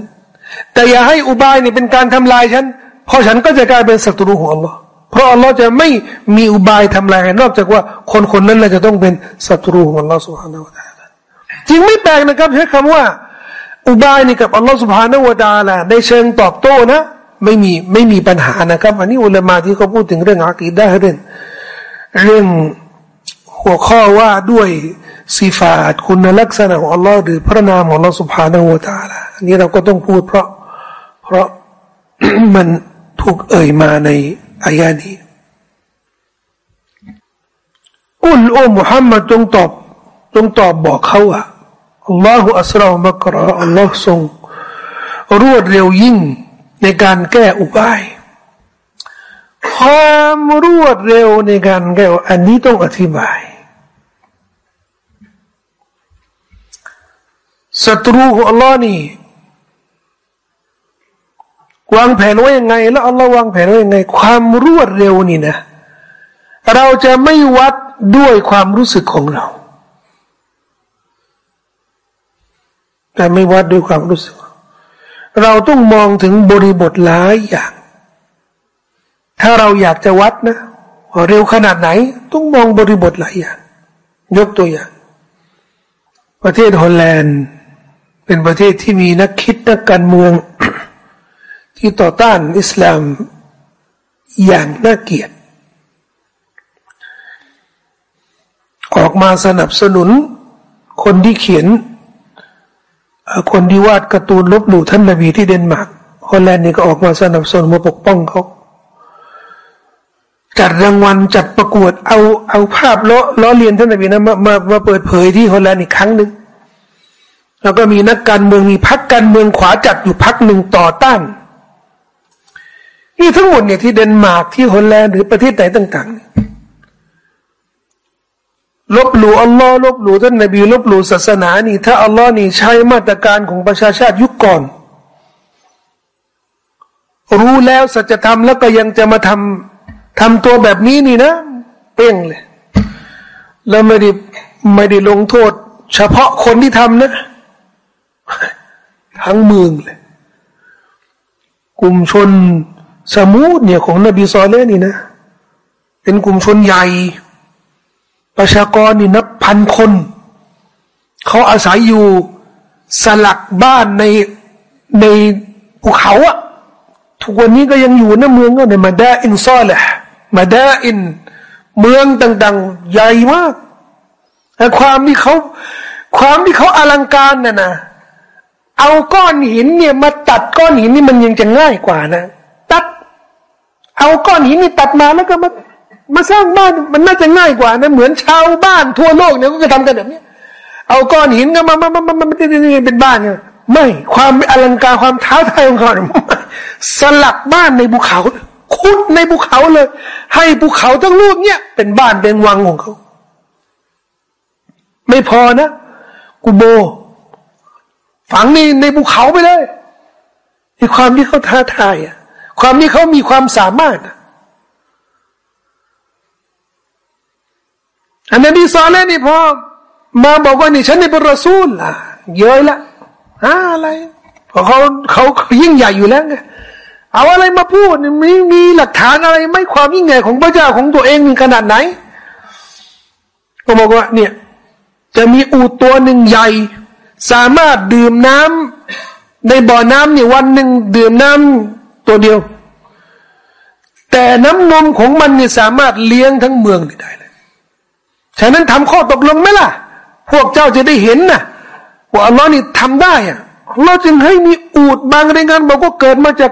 แต่อย่าให้อุบายนี่เป็นการทำลายฉัน เพราะฉันก็จะกลายเป็นศัตรูของอัลลอฮ์เพราะอัลลอฮ์จะไม่มีอุบายทำลายนอกจากว่าคนคนนั้นจะต้องเป็นศัตรูของอัลลอฮ์สุฮาห์นาวะตาลจริงไม่แปลกนะครับใช้คำว่า อุบายนี่กับอัลลอฮ์สุฮาห์นาวะตาลาในเชิงตอบโต้นะ ไม่มีไม่มีปัญหานะครับ อันนี้อุลามาที่เขาพูดถึงเรื่องอากีดะเรื่องเรื่อง หัวข้อว่าด้วยสิฟาดคุณลักษณะของอัลลอฮ์หรือพระนามของอัลลอฮ์สุภาณหัวตาละอันนี้เราก็ต้องพูดเพราะ เพราะมันถูกเอ่ยมาในอายานี้อุลโอมุฮัมมัดจงตอบจงตอบบอกเขาว่าอัลลอฮฺอัสลามักรออัลลอฮ์ทรง รวดเร็วยิ่งในการแก้อุบาย ความรวดเร็วในการแก้อันนี้ต้องอธิบาย ศัตรูของอัลลอฮ์นี่วางแผนไว้ยังไง แล้วอัลลอฮ์วางแผนไว้ยังไง ความรวดเร็วนี่นะ เราจะไม่วัดด้วยความรู้สึกของเราแต่ไม่วัดด้วยความรู้สึก เราต้องมองถึงบริบทหลายอย่าง ถ้าเราอยากจะวัดนะเร็วขนาดไหน ต้องมองบริบทหลายอย่าง ยกตัวอย่าง ประเทศฮอลแลนด์ เป็นประเทศที่มีนักคิดนักการเมือง ที่ต่อต้านอิสลามอย่างน่าเกลียดออกมาสนับสนุน คนที่เขียน คนที่วาดการ์ตูนลบหลู่ท่านนบีที่เดนมาร์กฮอลแลนด์นี่ก็ออกมาสนับสนุนมาปกป้องเขาจัดรางวัลจัดประกวดเอาเอาภาพล้อล้อเลียนท่านนบีนะมามามาเปิดเผยที่ฮอลแลนด์อีกครั้งหนึ่ง แล้วก็มีนักการเมืองมีพรรคการเมืองขวาจัดอยู่พรรคหนึ่งต่อต้าน นี่ทั้งหมดเนี่ยที่เดนมาร์กที่ฮอลแลนด์หรือประเทศไหนต่างๆลบหลู่อัลลอฮ์ลบหลู่ท่านนบีลบหลู่ศาสนานี่ ถ้าอัลลอฮ์นี่ใช้มาตรการของประชาชาติยุคก่อน รู้แล้วสัจธรรมแล้วก็ยังจะมาทำทำตัวแบบนี้นี่นะ เป้งเลย แล้วไม่ได้ไม่ได้ลงโทษ เฉพาะคนที่ทำนะ ทั้งเมืองเลยกลุ่มชนสมูทเนี่ยของนบีซอลเลนี่นะ เป็นกลุ่มชนใหญ่ ประชากรนี่นับพันคน เขาอาศัยอยู่สลักบ้านในในภูเขาอะทุกวันนี้ก็ยังอยู่นะเมืองก็ในมาดาอินซอลแหละมาดาอิน เมืองต่างๆ ใหญ่มากแต่ความที่เขา ความที่เขาอลังการน่ะนะ เอาก้อนหินเนี่ยมาตัดก้อนหินนี่มันยังจะง่ายกว่านะ ตัด เอาก้อนหินนี่ตัดมาแล้วก็มามาสร้างบ้านมันน่าจะง่ายกว่านะเหมือนชาวบ้านทั่วโลกเนี่ยก็ทำกันแบบนี้เอาก้อนหินก็มามามามามาเป็นบ้านเนี่ยไม่ความอลังการความท้าทายของเขาสลักบ้านในภูเขาคุดในภูเขาเลย ให้ภูเขาทั้งลูกเนี่ย เป็นบ้านเป็นวังของเขา ไม่พอนะกูโบ ฝังในในภูเขาไปเลยในความที่เขาท้าทายอะความที่เขามีความสามารถอันนบีสอนแล้วนี่พอมาบอกว่านี่ฉันนี่เป็นรอซูลอะ เยอะละอะไรเพราะเขาเขายิ่งใหญ่อยู่แล้วไงเอาอะไรมาพูดมีมีหลักฐานอะไรไม่ความยิ่งใหญ่ของพระเจ้าของตัวเองมีขนาดไหน ก็บอกว่า เนี่ย จะมีอูตัวหนึ่งใหญ่ สามารถดื่มน้ำในบ่อน้ำเนี่ยวันหนึ่งดื่มน้ำตัวเดียว แต่น้ำนมของมันเนี่ยสามารถเลี้ยงทั้งเมืองได้เลยฉะนั้นทำข้อตกลงไหมล่ะ พวกเจ้าจะได้เห็นนะว่าอัลลอฮ์นี่ทำได้อะเราจึงให้มีอูดบางรายงานบอกว่าเกิดมาจาก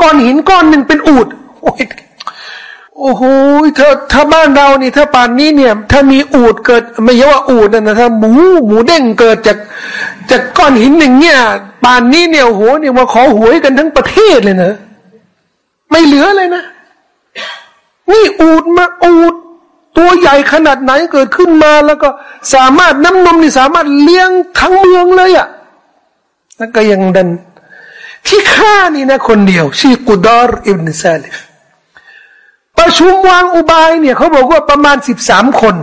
ก้อนหินก้อนหนึ่งเป็นอูดโอ้ย โอ้โหเธอถ้าบ้านเรานี่ถ้าป่านนี้เนี่ย ถ้ามีอูดเกิด ไม่ใช่ว่าอูดนะนะถ้าหมูหมูเด้งเกิดจากจากก้อนหินหนึ่งเนี่ยป่านนี้เนี่ยโอ้โหเนี่ยมาขอหวยกันทั้งประเทศเลยนะไม่เหลือเลยนะ นี่อูฐมาอูฐ ตัวใหญ่ขนาดไหนเกิดขึ้นมาแล้วก็สามารถน้ำนมนี่สามารถเลี้ยงทั้งเมืองเลยอะ่ะแล้วก็ยังดัน ที่ฆ่านี่นะ คนเดียวชื่อกุดอร์อิบนซาลิฟ ประชุมวางอุบายเนี่ยเขาบอกว่าประมาณสิบสามคน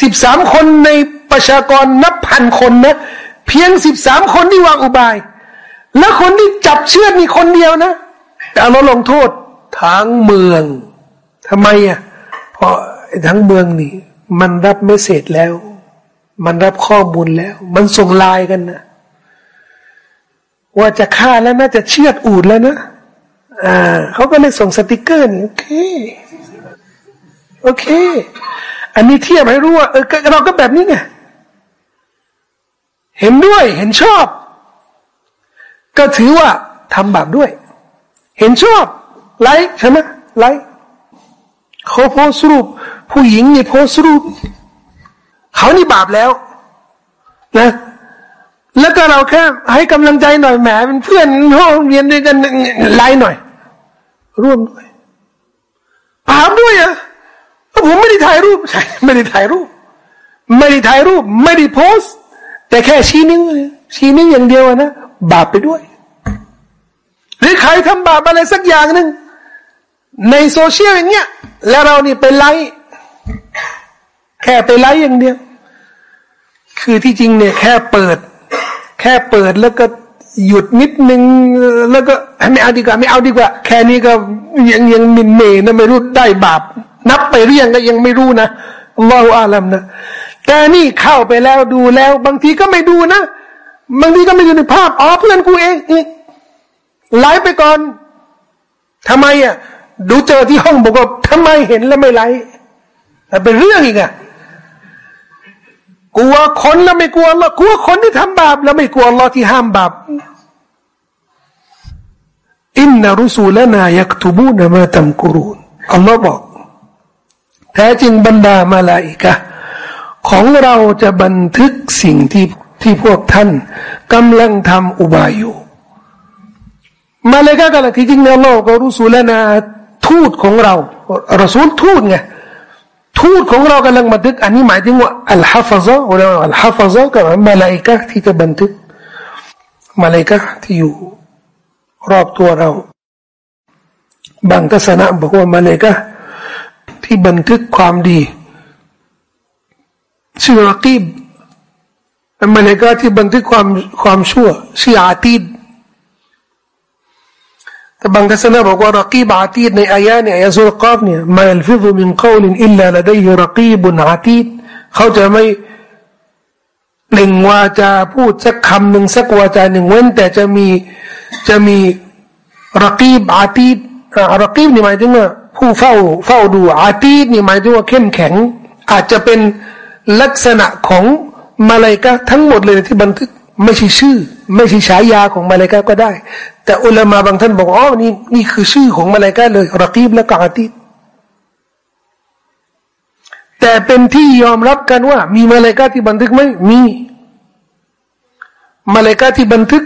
สิบสามคนในประชากรนับพันคนนะ เพียงสิบสามคนที่วางอุบาย แล้วคนที่จับเชือกมีคนเดียวนะ แต่เราลงโทษทั้งเมืองทำไมอะเพราะทั้งเมืองนี่ มันรับไม่เสร็จแล้ว มันรับข้อมูลแล้ว มันส่งไลน์กันนะว่าจะฆ่าแล้วนะจะเชือดอูดแล้วนะ อ่าเขาก็เลยส่งสติกเกอร์นี่โอเคโอเค อันนี้เทียบให้รู้ว่าเออเราก็แบบนี้ไงเห็นด้วยเห็นชอบ ก็ถือว่าทำบาปด้วย เห็นชอบ ไลค์ใช่ไหมไลค์เขาโพสรูป ผู้หญิงนี่โพสรูป เขานี่บาปแล้วนะ แล้วก็เราแค่ให้กำลังใจหน่อยแหมเป็นเพื่อนห้องเรียนด้วยกันไลน์หน่อย ร่วมด้วยถามด้วยอะผมไม่ได้ถ่ายรูปใช่ไม่ได้ถ่ายรูป ไม่ได้ถ่ายรูป ไม่ได้โพสแต่แค่ชี้นิ้วชี้นิ้วอย่างเดียวนะบาปไปด้วย หรือใครทำบาปอะไรสักอย่างหนึ่งในโซเชียลอย่างเงี้ย แล้วเรานี่ไปไลค์แค่ไปไลค์อย่างเดียว คือที่จริงเนี่ยแค่เปิด แค่เปิดแล้วก็ หยุดนิดนึงแล้วก็ไม่เอาดีกว่า ไม่เอาดีกว่า แค่นี้ก็ยังยังมินเมนะไม่รู้ได้บาป นับไปเรียงก็ยังไม่รู้นะอัลลอฮฺอาลัมนะแต่นี่เข้าไปแล้วดูแล้ว บางทีก็ไม่ดูนะบางทีก็ไม่ดูในภาพอ๋อเพื่อนกูเองไลฟ์ไปก่อนทำไมอะ ดูเจอที่ห้องบอกว่าทำไมเห็นแล้วไม่ไลฟ์เป็นเรื่องอีกอะ กลัวคนแล้วไม่กลัวละกลัวคนที่ทำบาปแล้วไม่กลัวลอที่ห้ามบาปอินนารุสูลนายักตุบูนมาตัมกรูนอัลลอฮ์บอกแท้จริงบรรดามาลาอิกะของเราจะบันทึกสิ่งที่ที่พวกท่านกำลังทำอุบายอยู่ มาเลยก็กันที่จริงอัลลอฮ์ก็รุสูลนาทูตของเรารสูลทูตไง ทูตของเรากำลังบันทึก อันนี้หมายถึงว่าอัลฮัฟซะหรืออัลฮัฟซะกับมาลายกะที่จะบันทึกมาลายกะที่อยู่รอบตัวเรา บางทัศนะบอกว่ามาลายกะที่บันทึกความดีชื่อรักีบมาลายกะที่บันทึกความความชั่วชื่ออาติด แต่บางทัศนะบอกว่ารักีบอาตีดในอายะเนี่ยอายะสุลกาบเนี่ยมาลฟิซุมินกาวลินอิลลาละดัยรักีบุนอาตีดเขาจะไม่หนึ่งวาจาพูดสักคำหนึ่งสักวาจาหนึ่งเว้น แต่จะมีจะมีรักีบอาตีดรักีบนี่หมายถึงว่าผู้เฝ้าเฝ้าดูอาตีดนี่หมายถึงว่าเข้มแข็ง อาจจะเป็นลักษณะของมาลายกาทั้งหมดเลยที่บันทึก ไม่ใช่ชื่อ ไม่ใช่ฉายาของมาลายกาก็ได้ แต่อุลามาบางท่านบอกอ๋อนี่นี่คือชื่อของมาลายกาเลยรักีบและกอาตีดแต่เป็นที่ยอมรับกันว่า มีมาลายกาที่บันทึกไหมมีมาลายกาที่บันทึก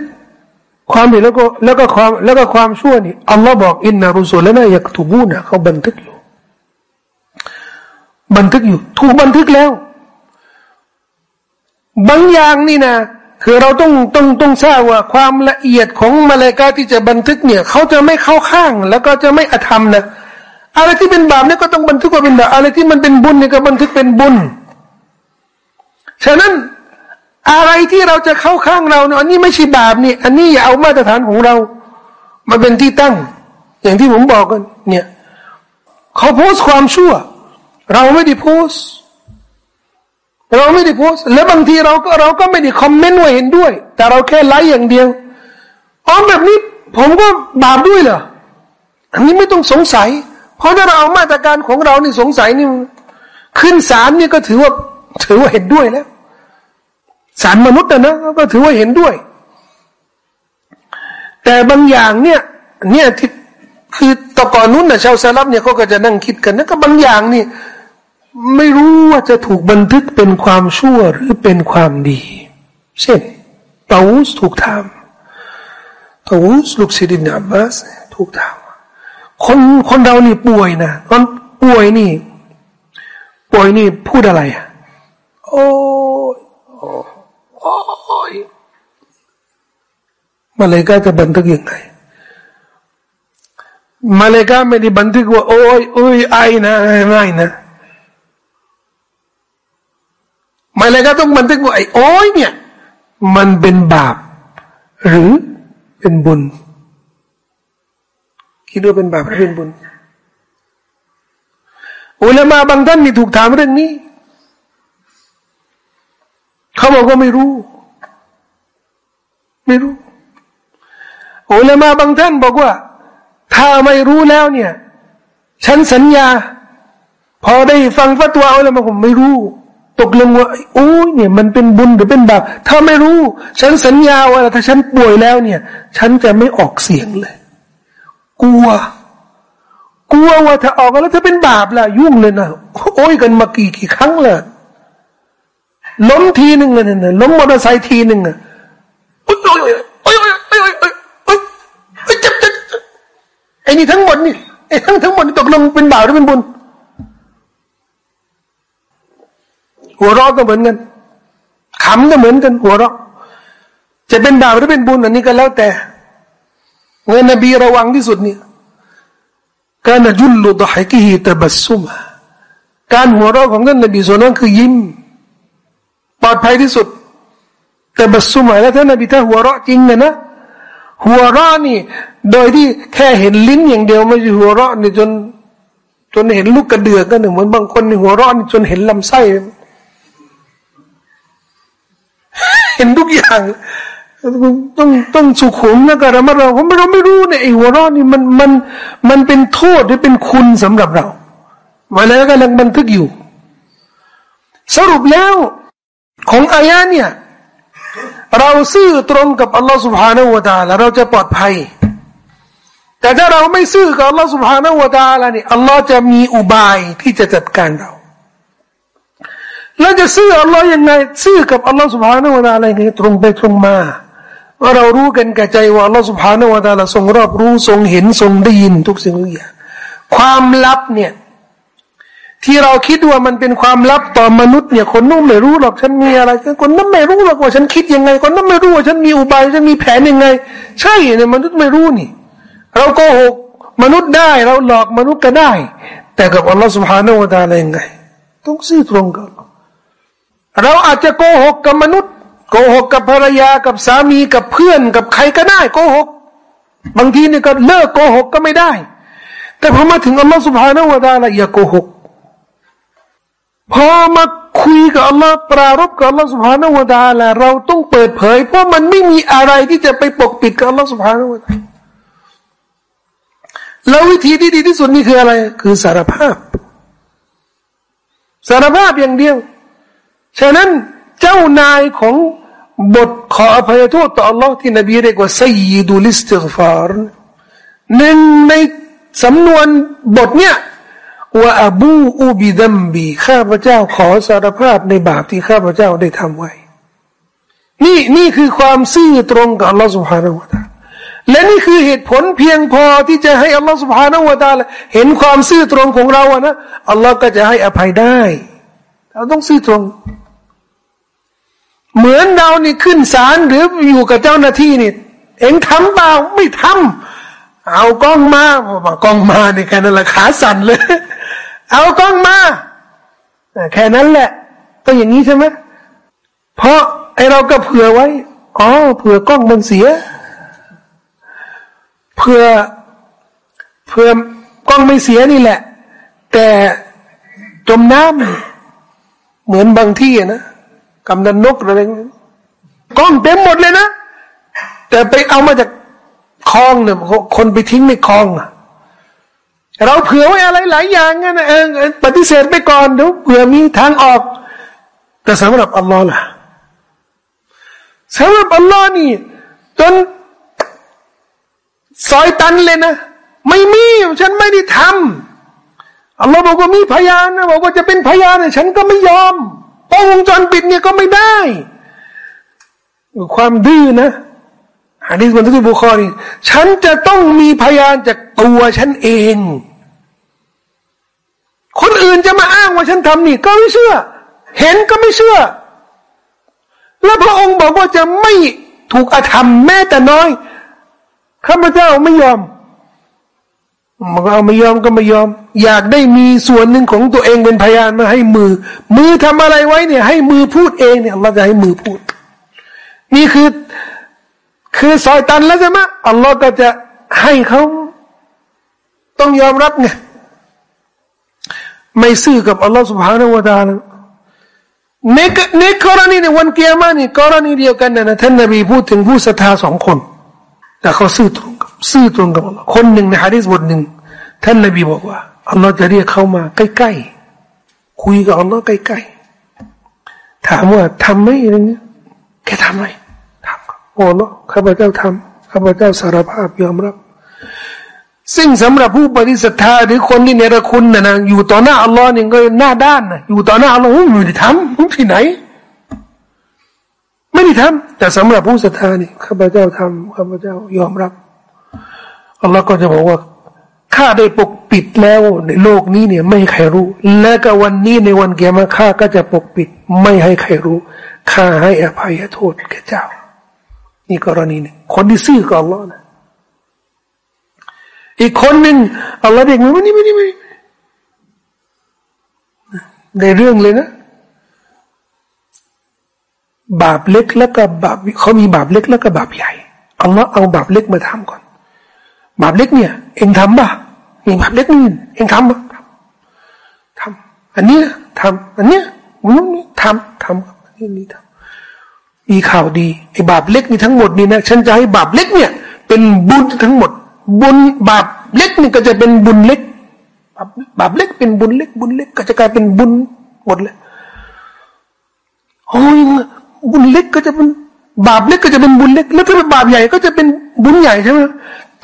ความดีแล้วก็แล้วก็ความแล้วก็ความชั่วนี่อัลลอฮ์บอกอินนารุสุลนะยักตุบูนะเขาบันทึกอยู่บันทึกอยู่ ถูกบันทึกแล้ว บางอย่างนี่นะ คือเราต้องต้องต้องทราบว่าความละเอียดของมาเลกาที่จะบันทึกเนี่ยเขาจะไม่เข้าข้าง แล้วก็จะไม่อธรรมนะอะไรที่เป็นบาปเนี่ยก็ต้องบันทึกว่าเป็นบาปอะไรที่มันเป็นบุญเนี่ยก็บันทึกเป็นบุญฉะนั้นอะไรที่เราจะเข้าข้างเราเนี่ยอันนี้ไม่ใช่บาปนี่อันนี้อย่าเอามาตรฐานของเรามาเป็นที่ตั้ง อย่างที่ผมบอกกันเนี่ยเขาโพสความชั่ว เราไม่ได้โพส เราไม่ได้โพสแล้วบางทีเราก็เราก็ไม่ได้คอมเมนต์ว่าเห็นด้วย แต่เราแค่ไลค์อย่างเดียวอ๋อแบบนี้ผมก็บาปด้วยเหรออันนี้ไม่ต้องสงสัย เพราะถ้าเราเอามาตรการของเรานี่สงสัยนี่ขึ้นศาลนี่ก็ถือว่าถือว่าเห็นด้วยแล้วสารมนุษย์นะก็ถือว่าเห็นด้วย แต่บางอย่างเนี่ย เนี่ยที่คือตะก่อนนู้นนะชาวซาลับเนี่ยเขาก็จะนั่งคิดกันนะก็บางอย่างนี่ ไม่รู้ว่าจะถูกบันทึกเป็นความชั่วหรือเป็นความดี เช่นเตาสถูกทำเตาสลูกศิรินอับบาสถูกทำคนคนเรานี่ป่วยนะตอนป่วยนี่ ป่วยนี่พูดอะไรอะโอ้โอ้ยมาเลก็จะบันทึกยังไงมาเลก็ไม่ได้บันทึกว่าโอ้ยโอ้ยไอนะไม่นะ มาเลยก็ต้องบันทึกว่าไอ้โอ้ยเนี่ย มันเป็นบาป หรือเป็นบุญ คิดว่าเป็นบาปหรือเป็นบุญอุลามาบางท่านมีถูกถามเรื่องนี้ เขาบอกว่าไม่รู้ ไม่รู้อุลามาบางท่านบอกว่า ถ้าไม่รู้แล้วเนี่ย ฉันสัญญา พอได้ฟังฟัตวาอุลามาผมไม่รู้ ตกลงว่าโอ้ยเนี่ย มันเป็นบุญหรือเป็นบาปถ้าไม่รู้ ฉันสัญญาว่าถ้าฉันป่วยแล้วเนี่ย ฉันจะไม่ออกเสียงเลย กลัว กลัวว่าถ้าออกแล้วถ้าเป็นบาปล่ะยุ่งเลยนะโอ้ยกันมากี่กี่ครั้งแล้วล้มทีหนึ่งเลยนะล้มมอเตอร์ไซค์ทีหนึ่งอะโอ้ยโอ้ยโอ้ยโอ้ยโอ้ยโอ้ยโอ้ยเจ็บเจ็บไอ้นี่ทั้งหมดนี่ไอ้ทั้งทั้งหมดตกลงเป็นบาปหรือเป็นบุญ หัวเราะก็เหมือนกันขำก็เหมือนกัน หัวเราะ จะเป็นบาปหรือเป็นบุญอันนี้ก็แล้วแต่เงินนบีระวังที่สุดเนี่ยการจุลลุดฮิกิฮิตบัสซุมการหัวเราะของท่านนบีส่วนนั้นคือยิ้ม ปลอดภัยที่สุดแต่บัสซุมแล้วท่านนบีถ้าหัวเราะจริงนะนะหัวเราะนี่ โดยที่แค่เห็นลิ้นอย่างเดียวไม่ใช่หัวเราะนี่จน จนเห็นลูกกระเดือกกันหนึ่งเหมือนบางคนนี่หัวเราะนี่จนเห็นลำไส้ ห็นทุกอย่างต้องต้องสุขุมนะกระมัดเราเพราะเราไม่รู้เนี่ยไอ้หัวเราะนี่มันมันมันเป็นโทษหรือเป็นคุณสำหรับเรามาแล้วกำลังบันทึกอยู่ สรุปแล้วของอายะเนี่ยเราซื่อตรงกับอัลลอฮฺสุบฮานาอูตาแล้วเราจะปลอดภัย แต่ถ้าเราไม่ซื่อกับอัลลอฮฺสุบฮานาอูตาแล้วนี่อัลลอฮ์จะมีอุบายที่จะจัดการเรา แล้วจะซื่ออัลลอฮ์ยังไง ซื่อกับอัลลอฮ์สุบฮานาอะอะไรไงตรงไปตรงมาว่าเรารู้กันแก่ใจว่าอัลลอฮ์สุบฮานาอะลาทรงรอบรู้ทรงเห็นทรงได้ยินทุกสิ่งทุกอย่างความลับเนี่ย ที่เราคิดว่ามันเป็นความลับต่อมนุษย์เนี่ยคนนู้นไม่รู้หรอกฉันมีอะไรคนนั้นไม่รู้หรอกว่าฉันคิดยังไง คนนั้นไม่รู้ว่าฉันมีอุบายฉันมีแผนยังไง ใช่เนี่ยมนุษย์ไม่รู้นี่ เราโกหกมนุษย์ได้เราหลอกมนุษย์ก็ได้ แต่กับอัลลอฮ์สุบฮานาอะลายังไงต้องซื่อตรงกัน เราอาจจะโกหกกับมนุษย์ โกหกกับภรรยากับสามีกับเพื่อนกับใครก็ได้โกหก บางทีเนี่ยก็เลิกโกหกก็ไม่ได้ แต่พอมาถึงอัลลอฮฺสุบฮานาวะตาละอย่าโกหกพอมาคุยกับอัลลอฮ์ปรารบกับอัลลอฮ์สุบฮานาวะตาละเราต้องเปิดเผย เพราะมันไม่มีอะไรที่จะไปปกปิดกับอัลลอฮ์สุบฮานาวะตาแล้ววิธีที่ดีที่สุดนี่คืออะไร คือสารภาพ สารภาพอย่างเดียว ฉะนั้นเจ้านายของบทขออภัยโทษต่อ Allah ที่นบีเรียกว่าซัยดุลิสติฟารหนึ่งในสำนวนบทเนี้ยว่าอบูอูบิดัมบีข้าพเจ้าขอสารภาพในบาปที่ข้าพเจ้าได้ทำไว้ นี่นี่คือความซื่อตรงกับ Allah سبحانه และ تعالى และนี่คือเหตุผลเพียงพอที่จะให้ Allah سبحانه และ تعالى เห็นความซื่อตรงของเราอะนะ Allah ก็จะให้อภัยได้เราต้องซื่อตรง เหมือนเรานี่ขึ้นศาลหรืออยู่กับเจ้าหน้าที่นี่ เอ็งทำเปล่าไม่ทำเอากล้องมาบอกกล้องมาเนี่ยแค่นั้นละขาสั่นเลย เอากล้องมาแค่นั้นแหละก็อย่างนี้ใช่ไหมเพราะไอเราก็เผื่อไว้อ๋อเผื่อกล้องมันเสียเผื่อเผื่อกล้องไม่เสียนี่แหละ แต่จมน้ำเหมือนบางที่นะ กำนันนกอะไรกล้องเต็มหมดเลยนะ แต่ไปเอามาจากคลองเนี่ยคนไปทิ้งในคลองเราเผื่อไว้อะไรหลายอย่างนะเออปฏิเสธไปก่อนเดี๋ยวเผื่อมีทางออก แต่สำหรับอัลลอฮ์ล่ะสำหรับอัลลอฮ์นี่จนซอยตันเลยนะ ไม่มีฉันไม่ได้ทำอัลลอฮ์บอกว่ามีพยานนะบอกว่าจะเป็นพยานฉันก็ไม่ยอม ล้องวงจรปิดเนี่ยก็ไม่ได้ ความดื้อนะอันนี้มันที่บุคคลีฉันจะต้องมีพยานจากตัวฉันเอง คนอื่นจะมาอ้างว่าฉันทำนี่ ก็ไม่เชื่อ เห็นก็ไม่เชื่อ แล้วพระองค์บอกว่าจะไม่ถูกอธรรมแม้แต่น้อยข้าพเจ้าไม่ยอม มันก็เอาไม่ยอมก็ไม่ยอม อยากได้มีส่วนหนึ่งของตัวเองเป็นพยานมาให้มือ มือทำอะไรไว้เนี่ย ให้มือพูดเองเนี่ยเราจะให้มือพูด นี่คือ คือซอยตันแล้วใช่ไหมอัลลอฮ์ก็จะให้เขาต้องยอมรับไงไม่ซื่อกับอัลลอฮ์สุบฮานาวะตาลในในกรณีในวันเกียร์มานี่กรณีเดียวกันนะท่านนบีพูดถึงผู้ศรัทธาสองคน แต่เขาซื่อตรง ซื่อตรงกับอัลลอฮ์คนหนึ่งในฮะดิษบทหนึ่งท่านนบีบอกว่าอัลลอฮ์จะเรียกเข้ามาใกล้ๆคุยกับอัลลอฮ์ใกล้ๆถามว่าทำไหมอะไรเงี้ยแค่ทำไหมทำโอ้ละข้าพเจ้าทำข้าพเจ้าสารภาพยอมรับ ซึ่งสำหรับผู้ปฏิสัทธาหรือคนที่เนรคุณนะนะอยู่ต่อหน้าอัลลอฮ์นี่ก็หน้าด้านนะอยู่ต่อหน้าอัลลอฮ์ไม่ได้ทำที่ไหน ไม่ได้ทำแต่สำหรับผู้ศรัทธานี่ข้าพเจ้าทำข้าพเจ้ายอมรับ อัลลอฮ์ก็จะบอกว่าข้าได้ปกปิดแล้วในโลกนี้เนี่ย ไม่ให้ใครรู้ และก็วันนี้ในวันเกียรมาข้าก็จะปกปิด ไม่ให้ใครรู้ข้าให้อภัยโทษแก่เจ้า นี่กรณีหนึ่งคนที่ซื่อกับอัลลอฮ์นะอีกคนหนึ่งอัลลอฮ์เด็กมันนี่ไม่นี่ไม่ในเรื่องเลยนะ บาปเล็กแล้วก็บาปเขามีบาปเล็กแล้วก็บาปใหญ่อัลลอฮ์เอาบาปเล็กมาทำก่อน บาปเล็กเนี่ย เองทำป่ะนี่บาปเล็กนี่เองทำป่ะทำอันนี้ทำอันเนี้ยนี่ทำทำอันนี้นี่ทำมีข่าวดีไอ้บาปเล็กนี่ทั้งหมดนี่นะฉันจะให้บาปเล็กเนี่ย เป็นบุญทั้งหมด บุญบาปเล็กนี่ก็จะเป็นบุญเล็กบาปบาปเล็กเป็นบุญเล็ก บุญเล็กก็จะกลายเป็นบุญหมดเลยโอ้ยบุญเล็กก็จะเป็นบาปเล็กก็จะเป็นบุญเล็ก แล้วถ้าเป็นบาปใหญ่ก็จะเป็นบุญใหญ่ใช่ไหม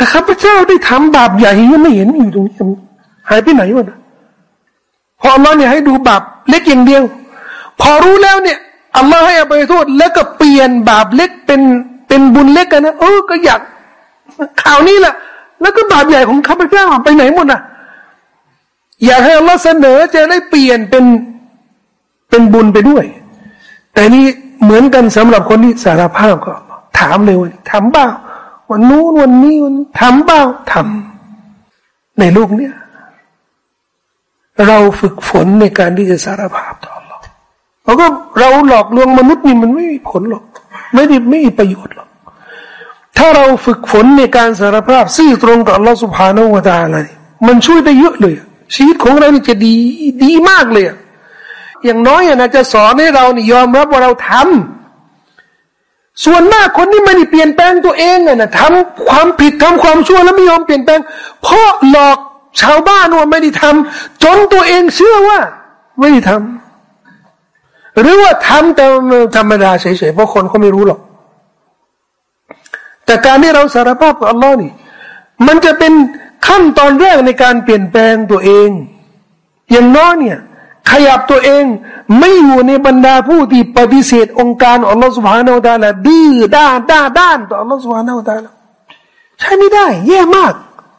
แต่ข้าพเจ้าได้ทำบาปใหญ่ยังไม่เห็นอยู่ตรงนี้หายไปไหนหมดพออัลลอฮ์เนี่ยให้ดูบาปเล็กอย่างเดียว พอรู้แล้วเนี่ยอัลลอฮ์ให้อภัยโทษ แล้วก็เปลี่ยนบาปเล็กเป็นเป็นบุญเล็กกันนะเออก็อยากข่าวนี้แหละแล้วก็บาปใหญ่ของข้าพเจ้าไปไหนหมดอะอยากให้อัลลอฮ์เสนอจะได้เปลี่ยนเป็นเป็นบุญไปด้วย แต่นี่เหมือนกันสำหรับคนที่สารภาพก็ ถามเลยว่าทำบ้า วันนู้นวันนี้วันทำบ้าทำในลูกเนี่ยเราฝึกฝนในการที่จะสารภาพต่อเราเราก็เราหลอกลวงมนุษย์นี่มันไม่มีผลหรอก ไม่ได้ไม่มีประโยชน์หรอก ถ้าเราฝึกฝนในการสารภาพซื่อตรงกับอัลลอสุบฮานาอูตาอะไรมันช่วยได้เยอะเลย ชีวิตของเรานี่จะดีดีมากเลย อย่างน้อยนะจะสอนให้เรานี่ยอมรับว่าเราทำ ส่วนมากคนที่ไม่ได้เปลี่ยนแปลงตัวเองนะทำความผิดทำความชั่วแล้วไม่ยอมเปลี่ยนแปลง เพราะหลอกชาวบ้านว่าไม่ได้ทำจนตัวเองเชื่อว่า ไม่ได้ทำหรือว่าทำแต่ธรรมดาเฉยๆเพราะคนเขาไม่รู้หรอก แต่การที่เราสารภาพกับอัลลอฮ์นี่ มันจะเป็นขั้นตอนแรกในการเปลี่ยนแปลงตัวเอง อย่างน้อยเนี่ย ขยับตัวเอง ไม่อยู่ในบรรดาผู้ที่ปฏิเสธองค์การอัลลอฮ์สุบฮานาอัลลอฮ์ดื้อด้านด้านด้านต่ออัลลอฮ์สุบฮานาอัลลอฮ์ใช่ไม่ได้ แย่มาก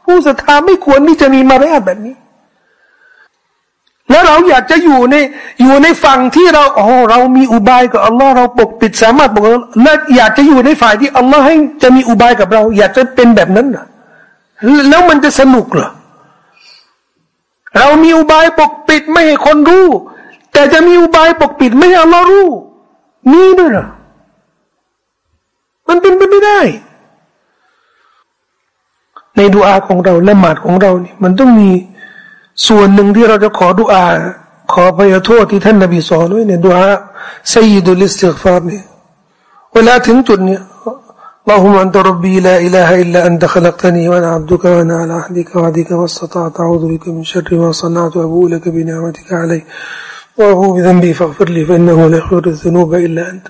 ผู้ศรัทธาไม่ควรที่จะมีมารยาทแบบนี้ แล้วเราอยากจะอยู่ในอยู่ในฝั่งที่เราอ๋อเรามีอุบายกับอัลลอฮ์เราปกปิดสามารถปกและอยากจะอยู่ในฝ่ายที่อัลลอฮ์ให้จะมีอุบายกับเรา อยากจะเป็นแบบนั้นเหรอแล้วมันจะสนุกเหรอ เรามีอุบายปกปิดไม่ให้คนรู้ แต่จะมีอุบายปกปิดไม่ให้อัลลอฮ์รู้มีด้วยหรอมันเป็นไปไม่ได้ ในดุอาของเราละหมาดของเราเนี่ยมันต้องมีส่วนหนึ่งที่เราจะขอดุอา ขอพยโทษที่ท่านนบีสอนไว้เนี่ยดุอาสัยดุลิสติกฟาร์เนี่ยเวลาถึงจุดเนี้ย اللهم أنت ربي لا إله إلا أنت خلقتني وأنا عبدك وأنا على عهدك وعدك ما استطعت أعوذ بك من شر ما صنعت وأبوء لك بنعمتك علي وأبوء بذنبي فاغفر لي فإنه لا يغفر الذنوب إلا أنت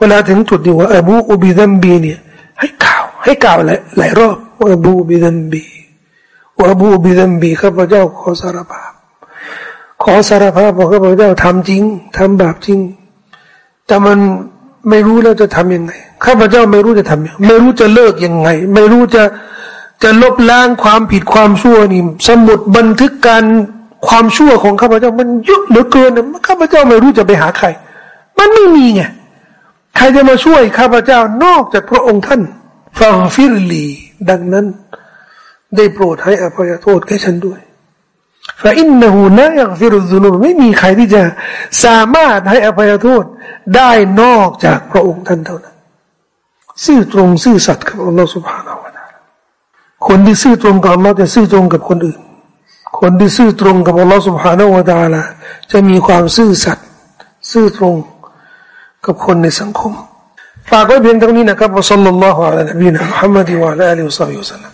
ولا تنتد وأبوء بذنبي เนี่ยให้กล่าวให้กล่าวหลายรอบว่าอบูบิดันบีว่าบูบิดัมบีข้าพเจ้าขอสารภาพ ขอสารภาพว่าข้าพเจ้าทำจริง ทำบาปจริง แต่มัน ไม่รู้แล้วจะทํำยังไง ข้าพเจ้าไม่รู้จะทำยังไม่รู้จะเลิกยังไง ไม่รู้จะจะลบล้างความผิดความชั่วนี่สมุดบันทึกการความชั่วของข้าพเจ้ามันเยอะเหลือเกินข้าพเจ้าไม่รู้จะไปหาใคร มันไม่มีไงใครจะมาช่วยข้าพเจ้านอกจากพระองค์ท่านฟังฟิรลีดังนั้น ได้โปรดให้อภัยโทษแก่ฉันด้วย ฟาอินนหูนะยักฟิรุซุนุไม่มีใครที่จะสามารถให้อภัยโทษได้นอกจากพระองค์ท่านเท่านั้น ซื่อตรงซื่อสัตย์กับอัลลอฮฺสุบฮานาวะตาคนที่ซื่อตรงกับอัลลอฮ์จะซื่อตรงกับคนอื่น คนที่ซื่อตรงกับอัลลอฮฺสุบฮานาวะตาละจะมีความซื่อสัตย์ซื่อตรงกับคนในสังคมฝากไว้เพียงเท่านี้นะครับอัสัลลัลลอฮุอะลัยฮิวะซัลลัมมุฮัมมัดวะอะลัยฮิวะซัลลัม